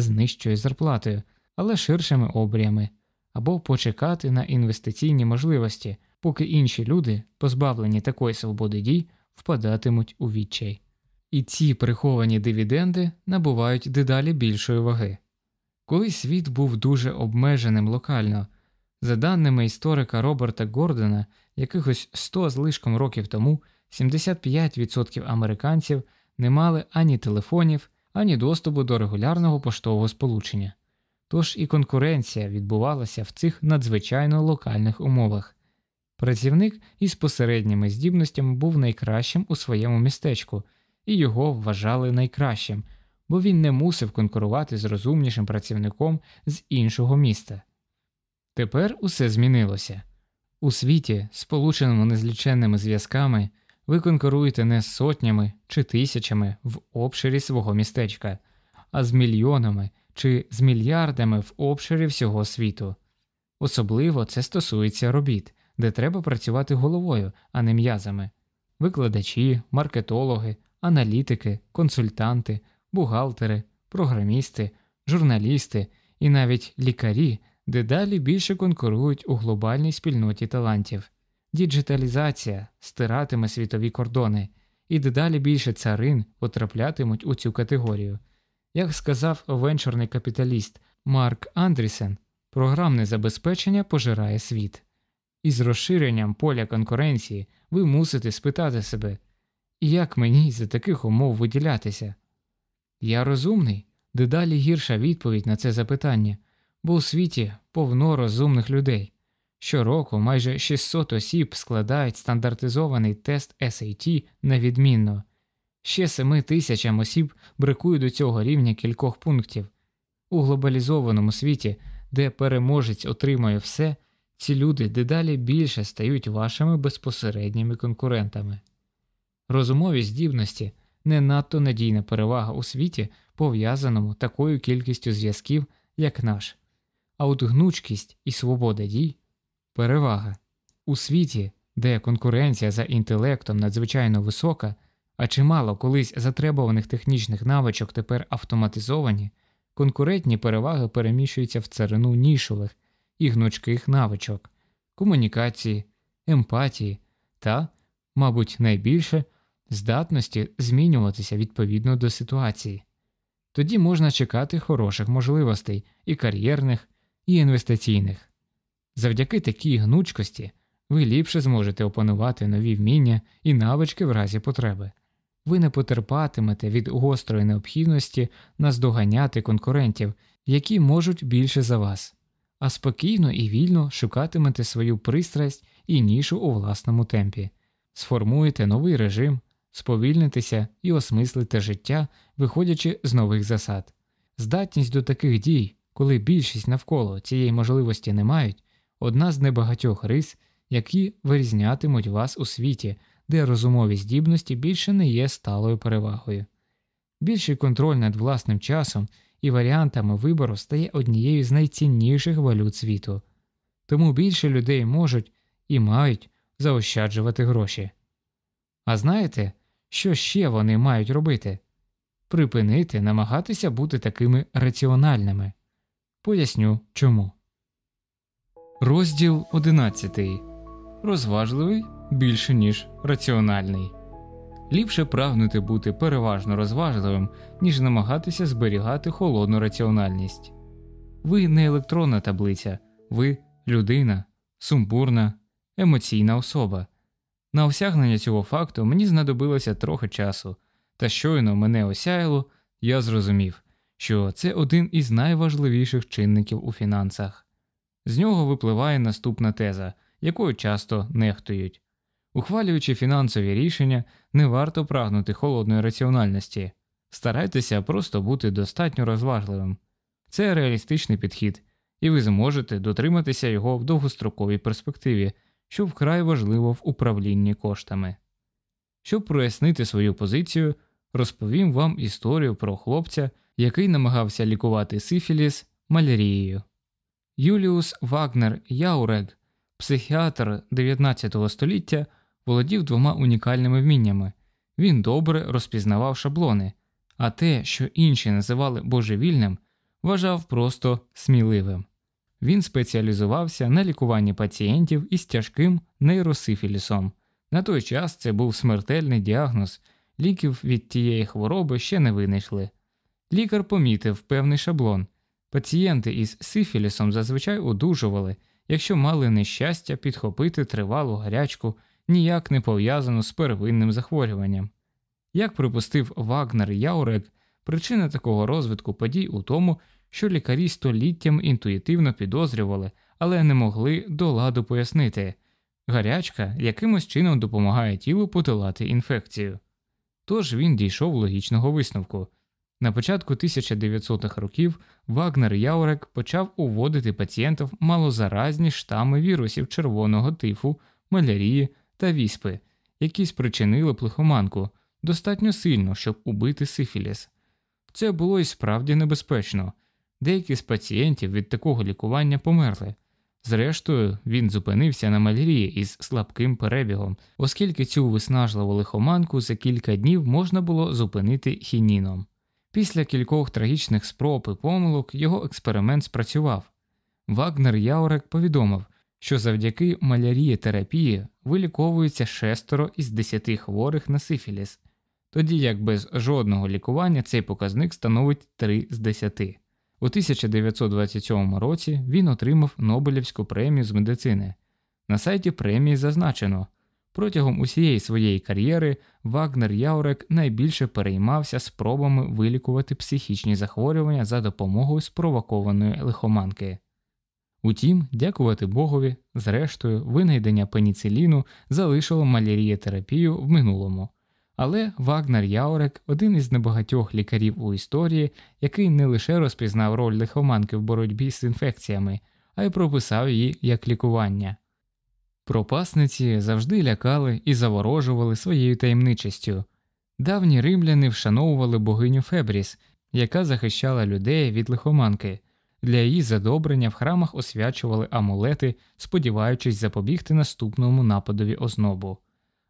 з нижчою зарплатою, але ширшими обріями, або почекати на інвестиційні можливості, поки інші люди, позбавлені такої свободи дій, впадатимуть у відчай. І ці приховані дивіденди набувають дедалі більшої ваги. Коли світ був дуже обмеженим локально, за даними історика Роберта Гордона, якихось 100 з лишком років тому 75% американців не мали ані телефонів, ані доступу до регулярного поштового сполучення. Тож і конкуренція відбувалася в цих надзвичайно локальних умовах. Працівник із посередніми здібностями був найкращим у своєму містечку, і його вважали найкращим, бо він не мусив конкурувати з розумнішим працівником з іншого міста. Тепер усе змінилося. У світі, сполученому незліченними зв'язками, ви конкуруєте не з сотнями чи тисячами в обширі свого містечка, а з мільйонами чи з мільярдами в обширі всього світу. Особливо це стосується робіт, де треба працювати головою, а не м'язами. Викладачі, маркетологи, аналітики, консультанти, бухгалтери, програмісти, журналісти і навіть лікарі дедалі більше конкурують у глобальній спільноті талантів. Діджиталізація стиратиме світові кордони, і дедалі більше царин потраплятимуть у цю категорію. Як сказав венчурний капіталіст Марк Андрісен, програмне забезпечення пожирає світ. Із розширенням поля конкуренції ви мусите спитати себе, як мені за таких умов виділятися? Я розумний, дедалі гірша відповідь на це запитання, бо у світі повно розумних людей. Щороку майже 600 осіб складають стандартизований тест SAT невідмінно, ще 7 тисячам осіб бракує до цього рівня кількох пунктів. У глобалізованому світі, де переможець отримує все, ці люди дедалі більше стають вашими безпосередніми конкурентами. Розумові здібності не надто надійна перевага у світі, пов'язаному такою кількістю зв'язків, як наш, а от гнучкість і свобода дій перевага. У світі, де конкуренція за інтелектом надзвичайно висока, а чимало колись затребуваних технічних навичок тепер автоматизовані, конкурентні переваги переміщуються в царину нішових і гнучких навичок, комунікації, емпатії та, мабуть, найбільше здатності змінюватися відповідно до ситуації. Тоді можна чекати хороших можливостей і кар'єрних, і інвестиційних. Завдяки такій гнучкості ви ліпше зможете опанувати нові вміння і навички в разі потреби. Ви не потерпатимете від гострої необхідності наздоганяти конкурентів, які можуть більше за вас, а спокійно і вільно шукатимете свою пристрасть і нішу у власному темпі, сформуєте новий режим, сповільнитеся і осмислите життя, виходячи з нових засад. Здатність до таких дій, коли більшість навколо цієї можливості не мають, одна з небагатьох рис, які вирізнятимуть вас у світі, де розумові здібності більше не є сталою перевагою. Більший контроль над власним часом і варіантами вибору стає однією з найцінніших валют світу, тому більше людей можуть і мають заощаджувати гроші. А знаєте, що ще вони мають робити? Припинити намагатися бути такими раціональними. Поясню чому. Розділ 11. Розважливий більше, ніж раціональний. Ліпше прагнути бути переважно розважливим, ніж намагатися зберігати холодну раціональність. Ви не електронна таблиця, ви людина, сумбурна, емоційна особа. На осягнення цього факту мені знадобилося трохи часу, та щойно мене осяяло, я зрозумів, що це один із найважливіших чинників у фінансах. З нього випливає наступна теза, якою часто нехтують. Ухвалюючи фінансові рішення, не варто прагнути холодної раціональності, старайтеся просто бути достатньо розважливим. Це реалістичний підхід, і ви зможете дотриматися його в довгостроковій перспективі, що вкрай важливо в управлінні коштами. Щоб прояснити свою позицію, розповім вам історію про хлопця, який намагався лікувати сифіліс малярією. Юліус Вагнер Яурег, психіатр 19 століття, володів двома унікальними вміннями він добре розпізнавав шаблони, а те, що інші називали божевільним, вважав просто сміливим. Він спеціалізувався на лікуванні пацієнтів із тяжким нейросифілісом. На той час це був смертельний діагноз, ліків від тієї хвороби ще не винайшли. Лікар помітив певний шаблон. Пацієнти із сифілісом зазвичай одужували, якщо мали нещастя підхопити тривалу гарячку, ніяк не пов'язану з первинним захворюванням. Як припустив Вагнер Яурек, причина такого розвитку подій у тому, що лікарі століттям інтуїтивно підозрювали, але не могли до ладу пояснити гарячка якимось чином допомагає тілу подолати інфекцію. Тож він дійшов логічного висновку. На початку 1900-х років Вагнер Яурек почав уводити пацієнтів малозаразні штами вірусів червоного тифу, малярії та віспи, які спричинили плихоманку достатньо сильно, щоб убити сифіліс. Це було і справді небезпечно. Деякі з пацієнтів від такого лікування померли. Зрештою, він зупинився на малярії із слабким перебігом, оскільки цю виснажливу лихоманку за кілька днів можна було зупинити хініном. Після кількох трагічних спроб і помилок його експеримент спрацював. Вагнер Яурек повідомив, що завдяки малярії терапії виліковується шестеро із десяти хворих на сифіліс, тоді як без жодного лікування цей показник становить 3 з 10. У 1927 році він отримав Нобелівську премію з медицини. На сайті премії зазначено, протягом усієї своєї кар'єри Вагнер Яурек найбільше переймався спробами вилікувати психічні захворювання за допомогою спровокованої лихоманки. Утім, дякувати Богові, зрештою, винайдення пеніциліну залишило малярієтерапію в минулому. Але Вагнер Яурек один із небагатьох лікарів у історії, який не лише розпізнав роль лихоманки в боротьбі з інфекціями, а й прописав її як лікування. Пропасниці завжди лякали і заворожували своєю таємничістю. Давні римляни вшановували богиню Фебріс, яка захищала людей від лихоманки. Для її задобрення в храмах освячували амулети, сподіваючись запобігти наступному нападові ознобу.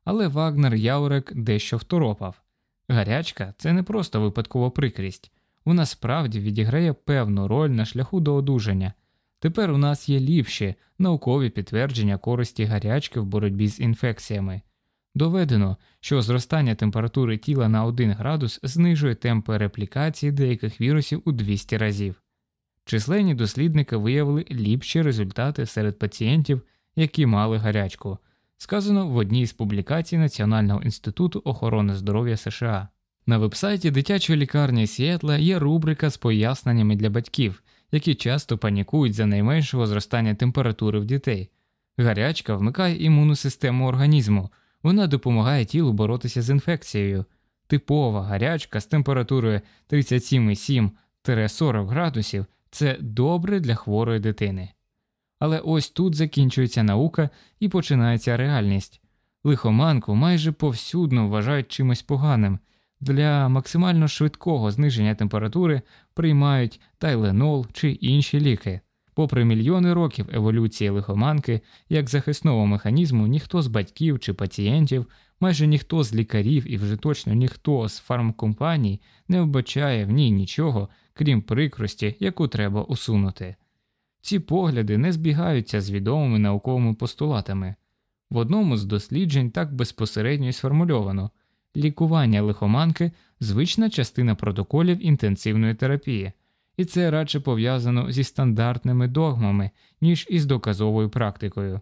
Але Вагнер Яурек дещо второпав. Гарячка це не просто випадкова прикрість, вона справді відіграє певну роль на шляху до одужання. Тепер у нас є ліпші наукові підтвердження користі гарячки в боротьбі з інфекціями. Доведено, що зростання температури тіла на 1 градус знижує темпи реплікації деяких вірусів у 200 разів. Численні дослідники виявили ліпші результати серед пацієнтів, які мали гарячку, сказано в одній з публікацій Національного інституту охорони здоров'я США. На вебсайті дитячої лікарні Сіетла є рубрика з поясненнями для батьків, які часто панікують за найменшого зростання температури в дітей. Гарячка вмикає імунну систему організму, вона допомагає тілу боротися з інфекцією. Типова гарячка з температурою 37,7-40 градусів це добре для хворої дитини. Але ось тут закінчується наука і починається реальність. Лихоманку майже повсюдно вважають чимось поганим. Для максимально швидкого зниження температури приймають тайленол чи інші ліки. Попри мільйони років еволюції лихоманки, як захисного механізму, ніхто з батьків чи пацієнтів, майже ніхто з лікарів і вже точно ніхто з фармкомпаній не вбачає в ній нічого, крім прикрості, яку треба усунути. Ці погляди не збігаються з відомими науковими постулатами. В одному з досліджень так безпосередньо й сформульовано лікування лихоманки звична частина протоколів інтенсивної терапії, і це радше пов'язано зі стандартними догмами, ніж із доказовою практикою.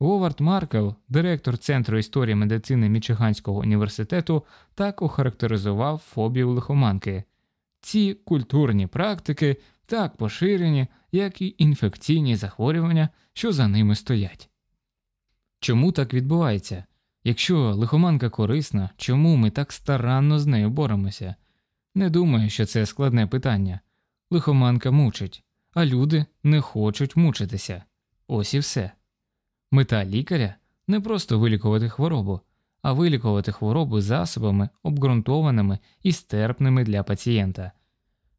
Говард Маркел, директор Центру історії медицини Мічиганського університету, так охарактеризував фобію лихоманки. Ці культурні практики так поширені, як і інфекційні захворювання, що за ними стоять. Чому так відбувається? Якщо лихоманка корисна, чому ми так старанно з нею боремося? Не думаю, що це складне питання. Лихоманка мучить, а люди не хочуть мучитися. Ось і все. Мета лікаря не просто вилікувати хворобу, а вилікувати хворобу засобами, обґрунтованими і стерпними для пацієнта.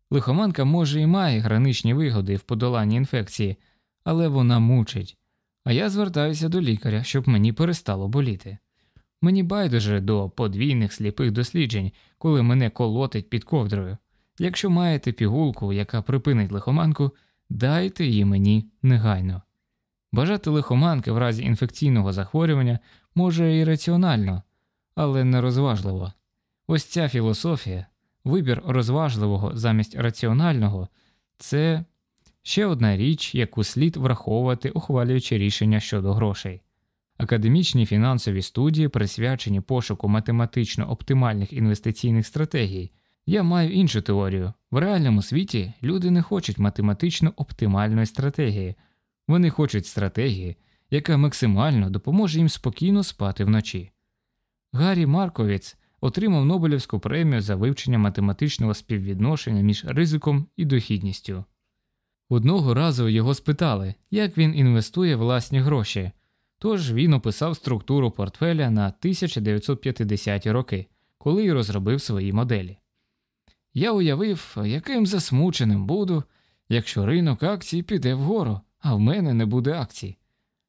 Лихоманка може і має граничні вигоди в подоланні інфекції, але вона мучить. А я звертаюся до лікаря, щоб мені перестало боліти. Мені байдуже до подвійних сліпих досліджень, коли мене колотить під ковдрою. Якщо маєте пігулку, яка припинить лихоманку, дайте її мені негайно. Бажати лихоманки в разі інфекційного захворювання може і раціонально, але не розважливо. Ось ця філософія, вибір розважливого замість раціонального це ще одна річ, яку слід враховувати, ухвалюючи рішення щодо грошей. Академічні фінансові студії присвячені пошуку математично оптимальних інвестиційних стратегій. Я маю іншу теорію. В реальному світі люди не хочуть математично оптимальної стратегії, вони хочуть стратегії, яка максимально допоможе їм спокійно спати вночі. Гаррі Марковіц отримав Нобелівську премію за вивчення математичного співвідношення між ризиком і дохідністю. Одного разу його спитали, як він інвестує власні гроші, тож він описав структуру портфеля на 1950-ті роки, коли й розробив свої моделі. Я уявив, яким засмученим буду, якщо ринок акцій піде вгору, а в мене не буде акцій.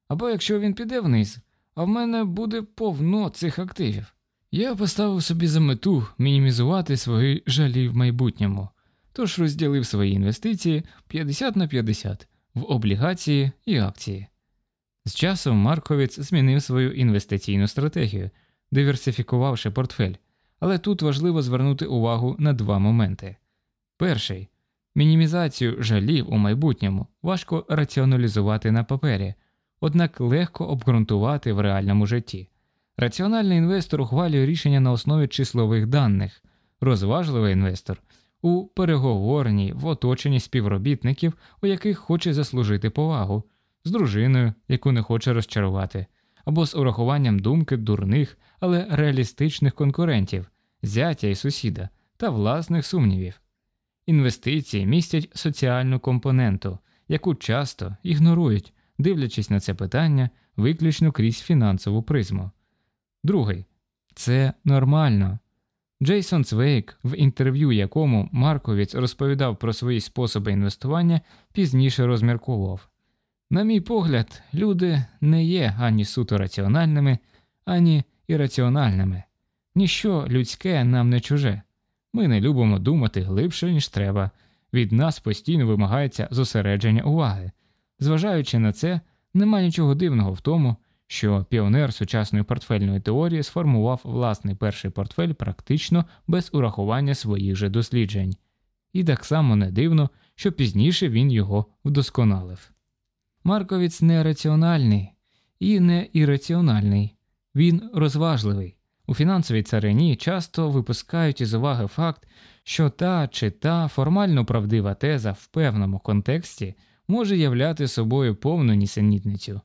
Або якщо він піде вниз, а в мене буде повно цих активів. Я поставив собі за мету мінімізувати свої жалі в майбутньому, тож розділив свої інвестиції 50 на 50 в облігації і акції. З часом Марковіц змінив свою інвестиційну стратегію, диверсифікувавши портфель, але тут важливо звернути увагу на два моменти. Перший мінімізацію жалів у майбутньому важко раціоналізувати на папері, однак легко обґрунтувати в реальному житті. Раціональний інвестор ухвалює рішення на основі числових даних, розважливий інвестор у переговорній в оточенні співробітників, у яких хоче заслужити повагу, з дружиною, яку не хоче розчарувати, або з урахуванням думки дурних, але реалістичних конкурентів, зятя і сусіда та власних сумнівів. Інвестиції містять соціальну компоненту, яку часто ігнорують, дивлячись на це питання виключно крізь фінансову призму. Другий це нормально. Джейсон Цвейк, в інтерв'ю якому Марковіц розповідав про свої способи інвестування, пізніше розмірковував. На мій погляд, люди не є ані суто раціональними, ані ірраціональними. Ніщо людське нам не чуже. Ми не любимо думати глибше, ніж треба. Від нас постійно вимагається зосередження уваги. Зважаючи на це, нема нічого дивного в тому, що піонер сучасної портфельної теорії сформував власний перший портфель практично без урахування своїх же досліджень, і так само не дивно, що пізніше він його вдосконалив. Марковіц не раціональний і не ірраціональний, він розважливий. У фінансовій царині часто випускають із уваги факт, що та чи та формально правдива теза в певному контексті може являти собою повну нісенітницю.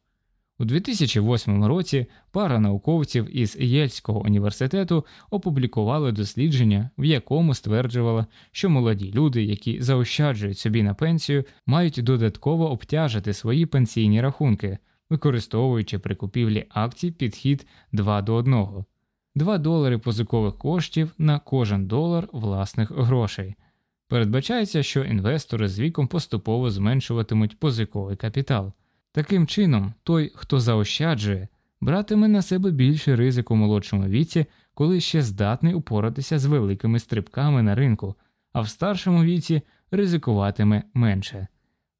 У 2008 році пара науковців із Єльського університету опублікували дослідження, в якому стверджувала, що молоді люди, які заощаджують собі на пенсію, мають додатково обтяжити свої пенсійні рахунки, використовуючи при купівлі акцій підхід 2 до 1. 2 долари позикових коштів на кожен долар власних грошей. Передбачається, що інвестори з віком поступово зменшуватимуть позиковий капітал. Таким чином, той, хто заощаджує, братиме на себе більше ризику у молодшому віці, коли ще здатний упоратися з великими стрибками на ринку, а в старшому віці ризикуватиме менше.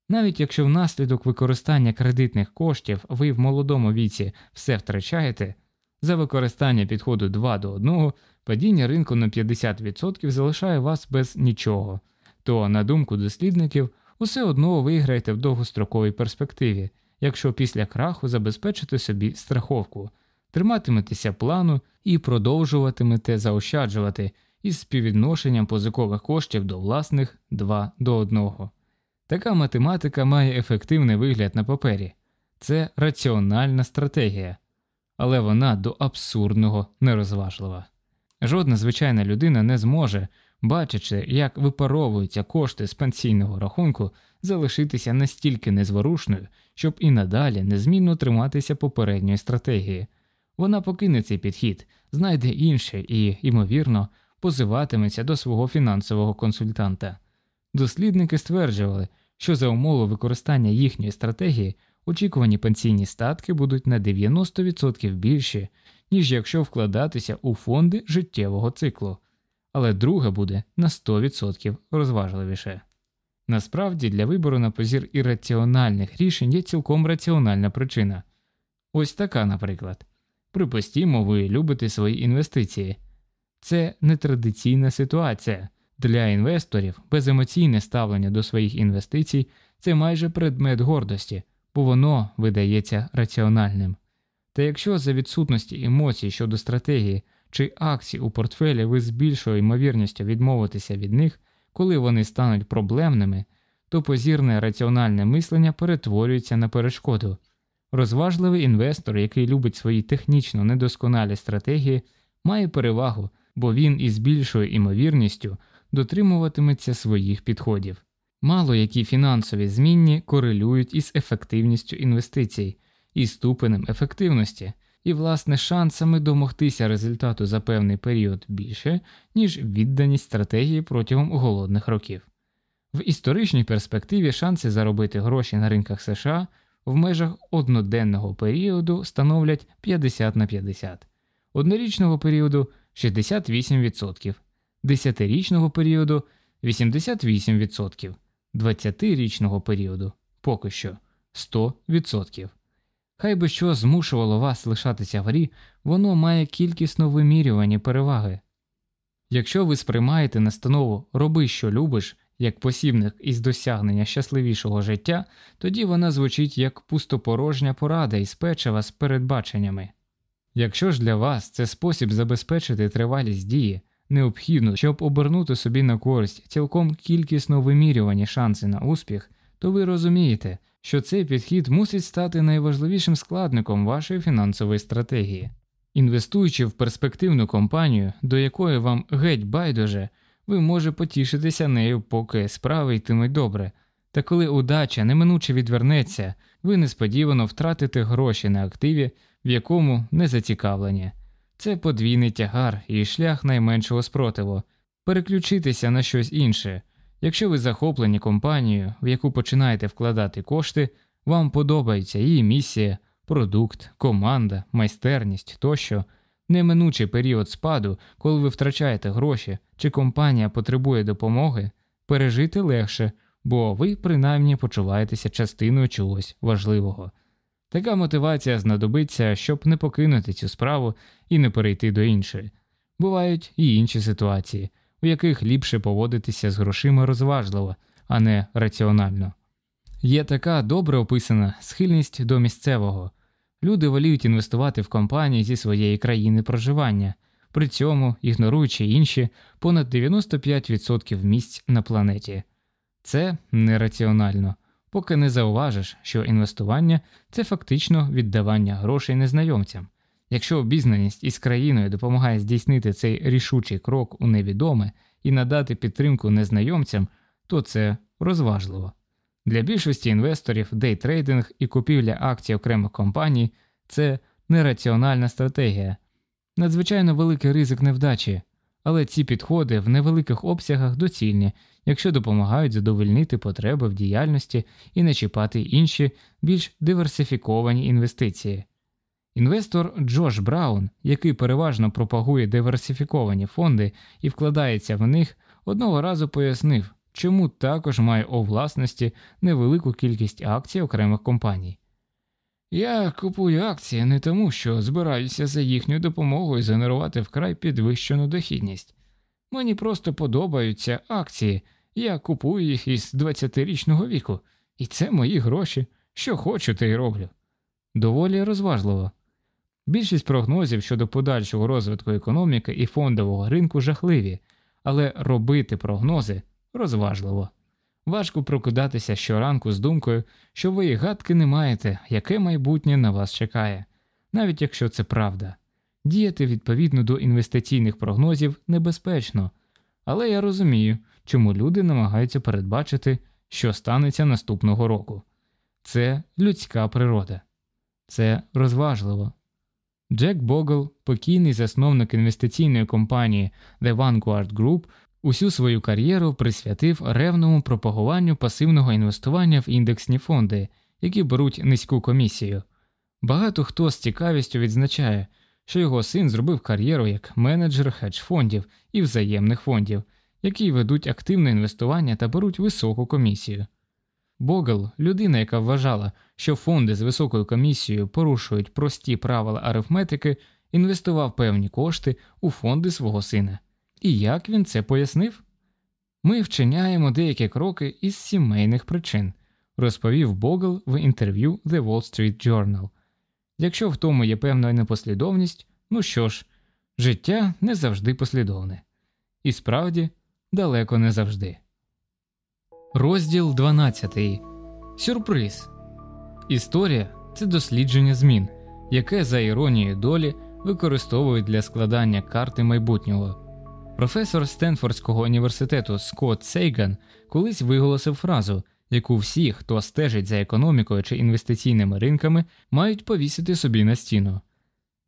Навіть якщо внаслідок використання кредитних коштів ви в молодому віці все втрачаєте, за використання підходу 2 до 1 падіння ринку на 50% залишає вас без нічого, то, на думку дослідників, усе одно виграєте в довгостроковій перспективі якщо після краху забезпечите собі страховку, триматиметеся плану і продовжуватимете заощаджувати із співвідношенням позикових коштів до власних 2 до 1. Така математика має ефективний вигляд на папері, це раціональна стратегія, але вона до абсурдного нерозважлива. Жодна звичайна людина не зможе, бачачи, як випаровуються кошти з пенсійного рахунку, залишитися настільки незворушною, щоб і надалі незмінно триматися попередньої стратегії. Вона покине цей підхід, знайде інше і, ймовірно, позиватиметься до свого фінансового консультанта. Дослідники стверджували, що за умови використання їхньої стратегії очікувані пенсійні статки будуть на 90% більші, ніж якщо вкладатися у фонди життєвого циклу. але друге буде на 100% розважливіше. Насправді для вибору на позір ірраціональних рішень є цілком раціональна причина. Ось така, наприклад. Припустімо, ви любите свої інвестиції. Це нетрадиційна ситуація. Для інвесторів беземоційне ставлення до своїх інвестицій це майже предмет гордості, бо воно видається раціональним. Та якщо за відсутності емоцій щодо стратегії чи акцій у портфелі ви з більшою ймовірністю відмовитеся від них, коли вони стануть проблемними, то позірне раціональне мислення перетворюється на перешкоду. Розважливий інвестор, який любить свої технічно недосконалі стратегії, має перевагу, бо він із більшою імовірністю дотримуватиметься своїх підходів. Мало які фінансові змінні корелюють із ефективністю інвестицій і ступенем ефективності, і, власне, шансами домогтися результату за певний період більше, ніж відданість стратегії протягом голодних років. В історичній перспективі шанси заробити гроші на ринках США в межах одноденного періоду становлять 50 на 50, однорічного періоду 68%, десятирічного періоду 88%, 20-річного періоду поки що 100%. Хай би що змушувало вас лишатися в грі, воно має кількісно вимірювані переваги. Якщо ви сприймаєте настанову Роби, що любиш як посібник із досягнення щасливішого життя, тоді вона звучить як пустопорожня порада із печива з передбаченнями. Якщо ж для вас це спосіб забезпечити тривалість дії, необхідно, щоб обернути собі на користь цілком кількісно вимірювані шанси на успіх, то ви розумієте, що цей підхід мусить стати найважливішим складником вашої фінансової стратегії. Інвестуючи в перспективну компанію, до якої вам геть байдуже, ви може потішитися нею, поки справи йтимуть добре, та коли удача неминуче відвернеться, ви несподівано втратите гроші на активі, в якому не зацікавлені. Це подвійний тягар і шлях найменшого спротиву переключитися на щось інше. Якщо ви захоплені компанією, в яку починаєте вкладати кошти, вам подобається її місія, продукт, команда, майстерність тощо, неминучий період спаду, коли ви втрачаєте гроші чи компанія потребує допомоги, пережити легше, бо ви принаймні почуваєтеся частиною чогось важливого. Така мотивація знадобиться, щоб не покинути цю справу і не перейти до іншої. Бувають і інші ситуації у яких ліпше поводитися з грошима розважливо, а не раціонально. Є така добре описана схильність до місцевого. Люди воліють інвестувати в компанії зі своєї країни проживання, при цьому ігноруючи інші понад 95% місць на планеті. Це нераціонально, поки не зауважиш, що інвестування це фактично віддавання грошей незнайомцям. Якщо обізнаність із країною допомагає здійснити цей рішучий крок у невідоме і надати підтримку незнайомцям, то це розважливо. Для більшості інвесторів дейтрейдинг і купівля акцій окремих компаній це нераціональна стратегія, надзвичайно великий ризик невдачі, але ці підходи в невеликих обсягах доцільні, якщо допомагають задовольнити потреби в діяльності і не чіпати інші більш диверсифіковані інвестиції. Інвестор Джош Браун, який переважно пропагує диверсифіковані фонди і вкладається в них, одного разу пояснив, чому також має у власності невелику кількість акцій окремих компаній. Я купую акції не тому, що збираюся за їхньою допомогою генерувати вкрай підвищену дохідність. Мені просто подобаються акції, я купую їх із 20-річного віку, і це мої гроші. Що хочу, те й роблю. Доволі розважливо. Більшість прогнозів щодо подальшого розвитку економіки і фондового ринку жахливі, але робити прогнози розважливо. Важко прокидатися щоранку з думкою, що ви і гадки не маєте, яке майбутнє на вас чекає, навіть якщо це правда. Діяти відповідно до інвестиційних прогнозів небезпечно, але я розумію, чому люди намагаються передбачити, що станеться наступного року. Це людська природа, це розважливо. Джек Богл, покійний засновник інвестиційної компанії The Vanguard Group, усю свою кар'єру присвятив ревному пропагуванню пасивного інвестування в індексні фонди, які беруть низьку комісію. Багато хто з цікавістю відзначає, що його син зробив кар'єру як менеджер хедж-фондів і взаємних фондів, які ведуть активне інвестування та беруть високу комісію. Богл, людина, яка вважала, що фонди з високою комісією порушують прості правила арифметики, інвестував певні кошти у фонди свого сина. І як він це пояснив? Ми вчиняємо деякі кроки із сімейних причин, розповів Богл в інтерв'ю The Wall Street Journal. Якщо в тому є певна непослідовність, ну що ж, життя не завжди послідовне. І справді далеко не завжди. Розділ 12. Сюрприз. Історія це дослідження змін, яке за іронією долі використовують для складання карти майбутнього. Професор Стенфордського університету Скотт Сейган колись виголосив фразу, яку всі, хто стежить за економікою чи інвестиційними ринками, мають повісити собі на стіну.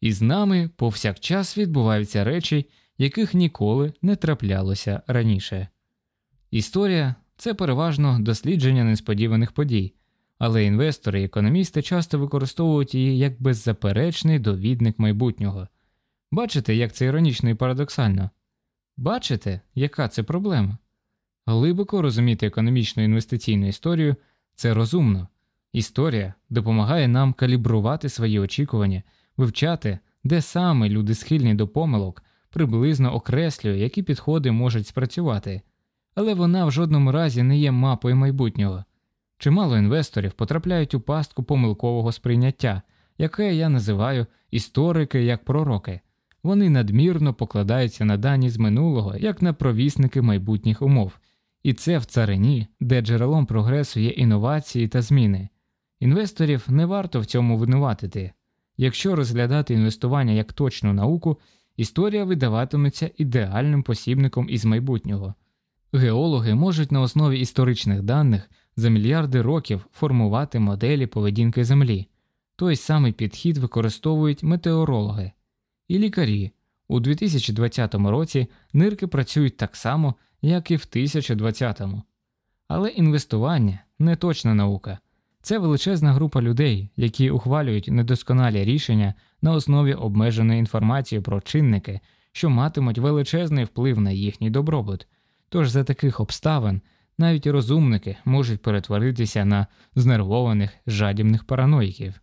І з нами повсякчас відбуваються речі, яких ніколи не траплялося раніше. Історія це переважно дослідження несподіваних подій, але інвестори і економісти часто використовують її як беззаперечний довідник майбутнього. Бачите, як це іронічно і парадоксально? Бачите, яка це проблема? Глибоко розуміти економічну інвестиційну історію це розумно. Історія допомагає нам калібрувати свої очікування, вивчати, де саме люди схильні до помилок, приблизно окреслює, які підходи можуть спрацювати, але вона в жодному разі не є мапою майбутнього. Чимало інвесторів потрапляють у пастку помилкового сприйняття, яке я називаю історики як пророки. Вони надмірно покладаються на дані з минулого як на провісники майбутніх умов, і це в царині, де джерелом прогресу є інновації та зміни. Інвесторів не варто в цьому винуватити. Якщо розглядати інвестування як точну науку, історія видаватиметься ідеальним посібником із майбутнього. Геологи можуть на основі історичних даних за мільярди років формувати моделі поведінки Землі. Той самий підхід використовують метеорологи і лікарі. У 2020 році нирки працюють так само, як і в 1020-му. Але інвестування не точна наука. Це величезна група людей, які ухвалюють недосконалі рішення на основі обмеженої інформації про чинники, що матимуть величезний вплив на їхній добробут. Тож за таких обставин навіть розумники можуть перетворитися на знервованих жадібних параноїків.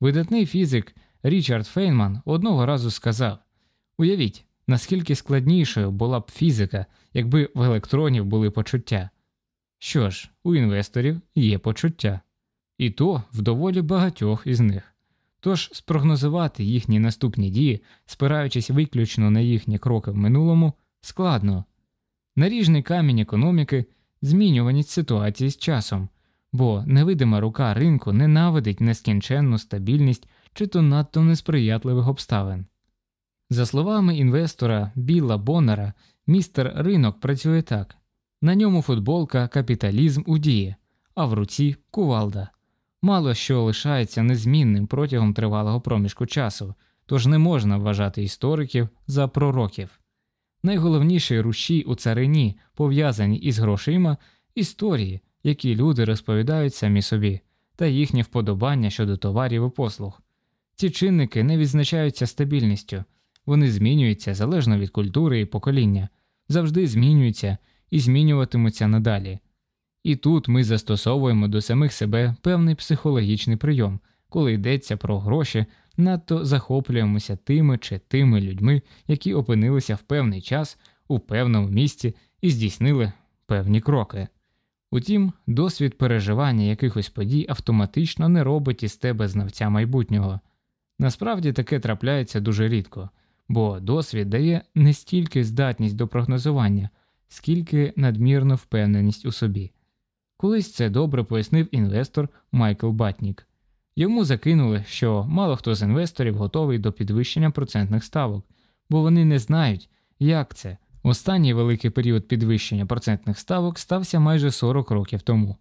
Видатний фізик Річард Фейнман одного разу сказав Уявіть, наскільки складнішою була б фізика, якби в електронів були почуття. Що ж, у інвесторів є почуття, і то в доволі багатьох із них. Тож спрогнозувати їхні наступні дії, спираючись виключно на їхні кроки в минулому, складно. Наріжний камінь економіки змінюваність ситуації з часом, бо невидима рука ринку ненавидить нескінченну стабільність чи то надто несприятливих обставин. За словами інвестора Біла Боннера, містер ринок працює так на ньому футболка капіталізм у дії, а в руці кувалда. Мало що лишається незмінним протягом тривалого проміжку часу, тож не можна вважати істориків за пророків. Найголовніші руші у царині, пов'язані із грошима, історії, які люди розповідають самі собі, та їхнє вподобання щодо товарів і послуг. Ці чинники не відзначаються стабільністю, вони змінюються залежно від культури і покоління, завжди змінюються і змінюватимуться надалі. І тут ми застосовуємо до самих себе певний психологічний прийом, коли йдеться про гроші, надто захоплюємося тими чи тими людьми, які опинилися в певний час у певному місці і здійснили певні кроки. Утім, досвід переживання якихось подій автоматично не робить із тебе знавця майбутнього. Насправді таке трапляється дуже рідко, бо досвід дає не стільки здатність до прогнозування, скільки надмірну впевненість у собі. Колись це добре пояснив інвестор Майкл Батнік. Йому закинули, що мало хто з інвесторів готовий до підвищення процентних ставок, бо вони не знають, як це. Останній великий період підвищення процентних ставок стався майже 40 років тому.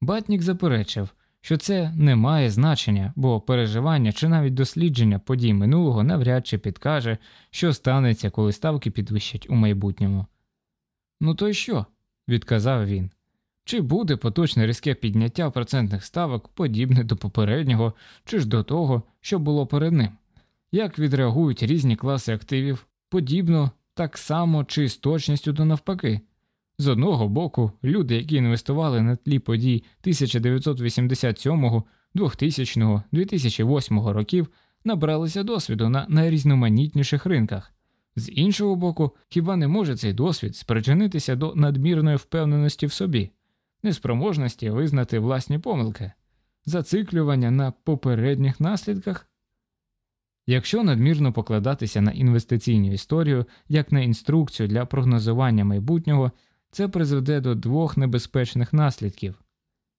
Батнік заперечив, що це не має значення, бо переживання чи навіть дослідження подій минулого навряд чи підкаже, що станеться, коли ставки підвищать у майбутньому. Ну то й що? відказав він. Чи буде поточне різке підняття процентних ставок подібне до попереднього, чи ж до того, що було перед ним? Як відреагують різні класи активів, подібно так само чи з точністю до навпаки. З одного боку, люди, які інвестували на тлі подій 1987, 2000, 2008 років, набралися досвіду на найрізноманітніших ринках. З іншого боку, хіба не може цей досвід спричинитися до надмірної впевненості в собі, неспроможності визнати власні помилки, зациклювання на попередніх наслідках? Якщо надмірно покладатися на інвестиційну історію як на інструкцію для прогнозування майбутнього, це призведе до двох небезпечних наслідків.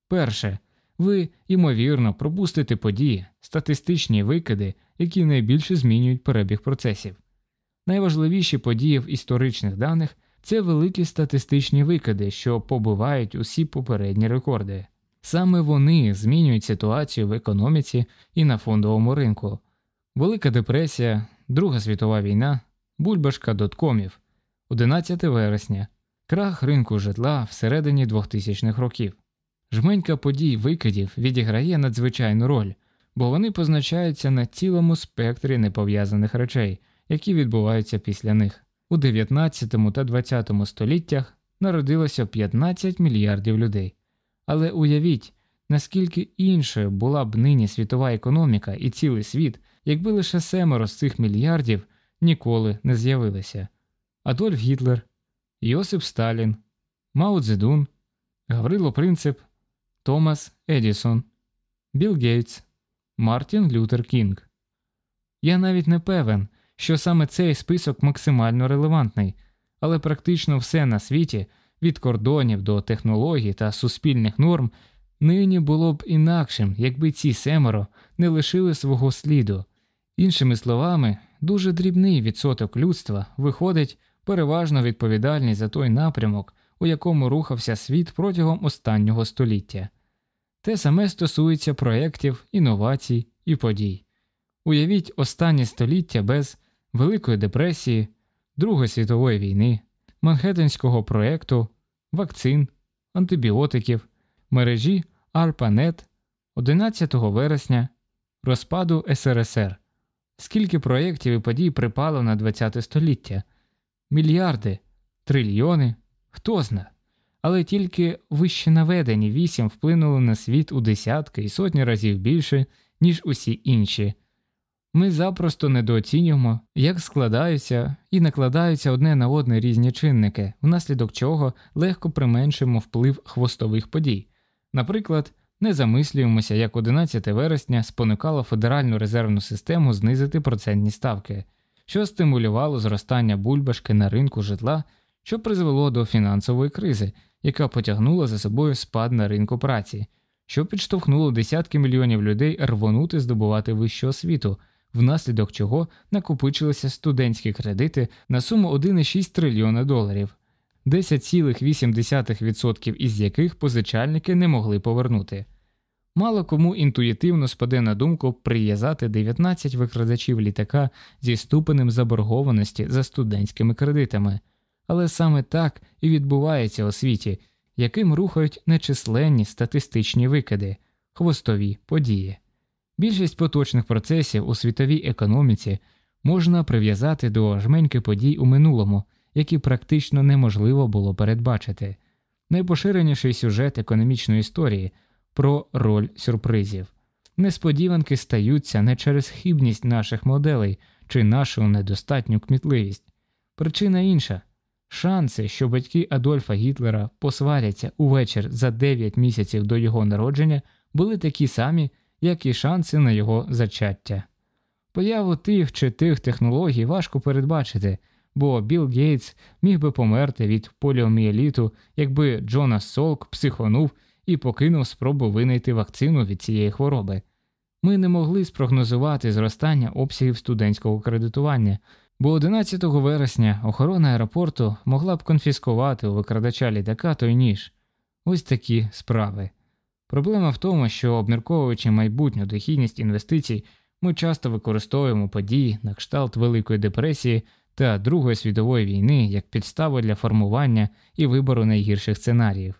Перше, ви, ймовірно, пропустите події, статистичні викиди, які найбільше змінюють перебіг процесів. Найважливіші події в історичних даних це великі статистичні викиди, що побивають усі попередні рекорди. Саме вони змінюють ситуацію в економіці і на фондовому ринку. Велика депресія, Друга світова війна, бульбашка доткомів, 11 вересня, крах ринку житла всередині 2000-х років. Жменька подій викидів відіграє надзвичайну роль, бо вони позначаються на цілому спектрі непов'язаних речей, які відбуваються після них. У 19 та 20 століттях народилося 15 мільярдів людей. Але уявіть, наскільки іншою була б нині світова економіка і цілий світ, якби лише семеро з цих мільярдів ніколи не з'явилися. Адольф Гітлер, Йосип Сталін, Мао Цзедун, Гаврило Принцип, Томас Едісон, Білл Гейтс, Мартін Лютер Кінг. Я навіть не певен, що саме цей список максимально релевантний, але практично все на світі, від кордонів до технологій та суспільних норм, нині було б інакшим, якби ці семеро не лишили свого сліду. Іншими словами, дуже дрібний відсоток людства виходить переважно відповідальний за той напрямок, у якому рухався світ протягом останнього століття. Те саме стосується проєктів, інновацій і подій. Уявіть останнє століття без Великої депресії, Другої світової війни, Манхеттенського проєкту, вакцин, антибіотиків, мережі ARPANET 11 вересня, розпаду СРСР. Скільки проєктів і подій припало на ХХ століття? Мільярди, трильйони, хто зна. Але тільки вище наведені вісім вплинули на світ у десятки і сотні разів більше, ніж усі інші. Ми запросто недооцінюємо, як складаються і накладаються одне на одне різні чинники, внаслідок чого легко применшимо вплив хвостових подій. Наприклад, не замислюємося, як 11 вересня спонукало Федеральну резервну систему знизити процентні ставки, що стимулювало зростання бульбашки на ринку житла, що призвело до фінансової кризи, яка потягнула за собою спад на ринку праці, що підштовхнуло десятки мільйонів людей рвонути здобувати вищу освіту внаслідок чого накопичилися студентські кредити на суму 1,6 трильйона доларів, 10,8% із яких позичальники не могли повернути. Мало кому інтуїтивно спаде на думку прив'язати 19 викрадачів літака зі ступенем заборгованості за студентськими кредитами, але саме так і відбувається у світі, яким рухають нечисленні статистичні викиди, хвостові події. Більшість поточних процесів у світовій економіці можна прив'язати до жменьки подій у минулому, які практично неможливо було передбачити. Найпоширеніший сюжет економічної історії про роль сюрпризів. Несподіванки стаються не через хибність наших моделей чи нашу недостатню кмітливість. Причина інша шанси, що батьки Адольфа Гітлера посваряться увечір за 9 місяців до його народження, були такі самі як і шанси на його зачаття. Появу тих чи тих технологій важко передбачити, бо Білл Гейтс міг би померти від поліоміеліту, якби Джонас Солк психонув і покинув спробу винайти вакцину від цієї хвороби. Ми не могли спрогнозувати зростання обсягів студентського кредитування, бо 11 вересня охорона аеропорту могла б конфіскувати у викрадача літака той ніж. Ось такі справи. Проблема в тому, що обмірковуючи майбутню дохідність інвестицій, ми часто використовуємо події на кшталт Великої депресії та Другої світової війни як підставу для формування і вибору найгірших сценаріїв.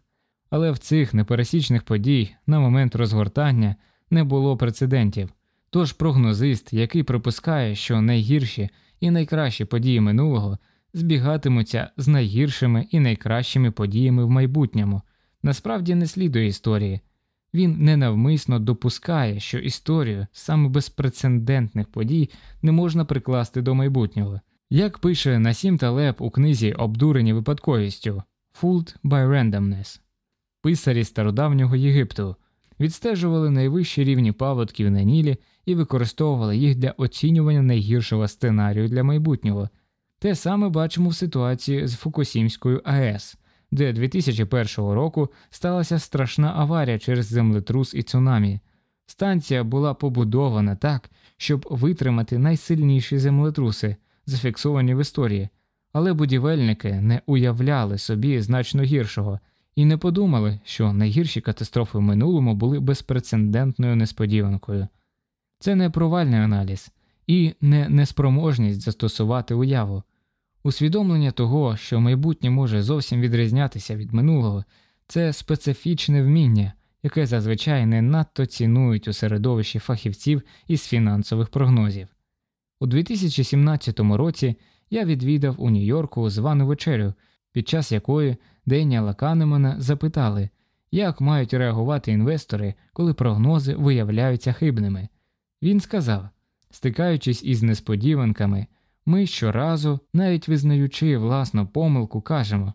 Але в цих непересічних подій на момент розгортання не було прецедентів, Тож прогнозист, який припускає, що найгірші і найкращі події минулого збігатимуться з найгіршими і найкращими подіями в майбутньому, насправді не слідує історії. Він ненавмисно допускає, що історію саме безпрецедентних подій не можна прикласти до майбутнього. Як пише Насім Талеб у книзі Обдурені випадковістю Fooled by Randomness, писарі стародавнього Єгипту відстежували найвищі рівні паводків на Нілі і використовували їх для оцінювання найгіршого сценарію для майбутнього. Те саме бачимо в ситуації з Фукусімською АЕС, де 2001 року сталася страшна аварія через землетрус і цунамі. Станція була побудована так, щоб витримати найсильніші землетруси, зафіксовані в історії, але будівельники не уявляли собі значно гіршого і не подумали, що найгірші катастрофи в минулому були безпрецедентною несподіванкою. Це не провальний аналіз і не неспроможність застосувати уяву. Усвідомлення того, що майбутнє може зовсім відрізнятися від минулого, це специфічне вміння, яке зазвичай не надто цінують у середовищі фахівців із фінансових прогнозів. У 2017 році я відвідав у Нью-Йорку звану вечерю, під час якої Деніала Канемана запитали, як мають реагувати інвестори, коли прогнози виявляються хибними. Він сказав, стикаючись із несподіванками, ми щоразу, навіть визнаючи власну помилку, кажемо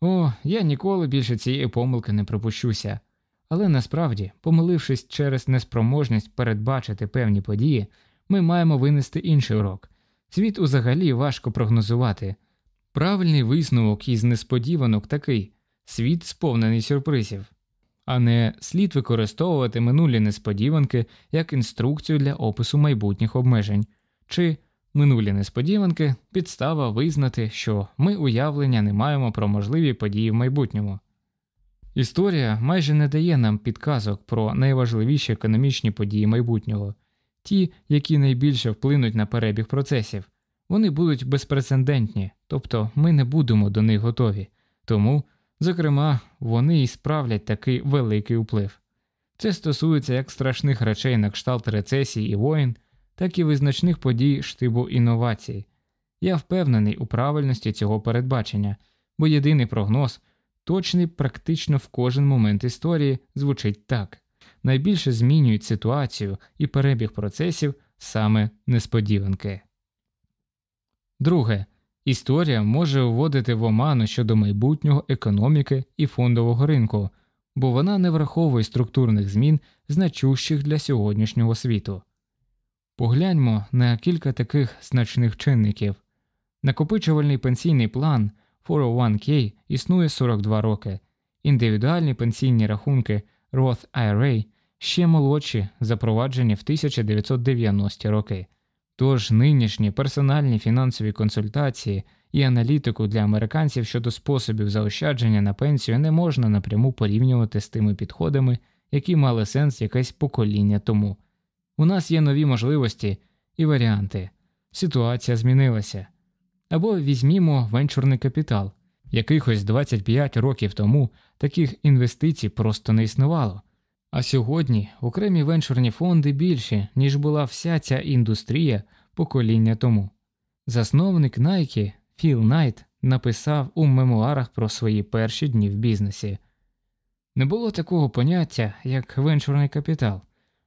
О, я ніколи більше цієї помилки не пропущуся. Але насправді, помилившись через неспроможність передбачити певні події, ми маємо винести інший урок. Світ узагалі важко прогнозувати. Правильний висновок із несподіванок такий світ сповнений сюрпризів, а не слід використовувати минулі несподіванки як інструкцію для опису майбутніх обмежень, чи минулі несподіванки підстава визнати, що ми уявлення не маємо про можливі події в майбутньому. Історія майже не дає нам підказок про найважливіші економічні події майбутнього, ті, які найбільше вплинуть на перебіг процесів, вони будуть безпрецедентні, тобто ми не будемо до них готові, тому, зокрема, вони і справлять такий великий вплив. Це стосується як страшних речей на кшталт рецесії і воїн, так і визначних подій штибу інновацій. Я впевнений у правильності цього передбачення, бо єдиний прогноз, точний практично в кожен момент історії, звучить так найбільше змінюють ситуацію і перебіг процесів саме несподіванки. Друге, історія може вводити в оману щодо майбутнього економіки і фондового ринку, бо вона не враховує структурних змін, значущих для сьогоднішнього світу. Погляньмо на кілька таких значних чинників. Накопичувальний пенсійний план 401k існує 42 роки, індивідуальні пенсійні рахунки Roth IRA ще молодші, запроваджені в 1990 роки. Тож нинішні персональні фінансові консультації і аналітику для американців щодо способів заощадження на пенсію не можна напряму порівнювати з тими підходами, які мали сенс якесь покоління тому. У нас є нові можливості і варіанти. Ситуація змінилася. Або візьмімо венчурний капітал. Якихось 25 років тому таких інвестицій просто не існувало. А сьогодні окремі венчурні фонди більші, ніж була вся ця індустрія покоління тому. Засновник Nike Філ Найт написав у мемуарах про свої перші дні в бізнесі не було такого поняття, як венчурний капітал.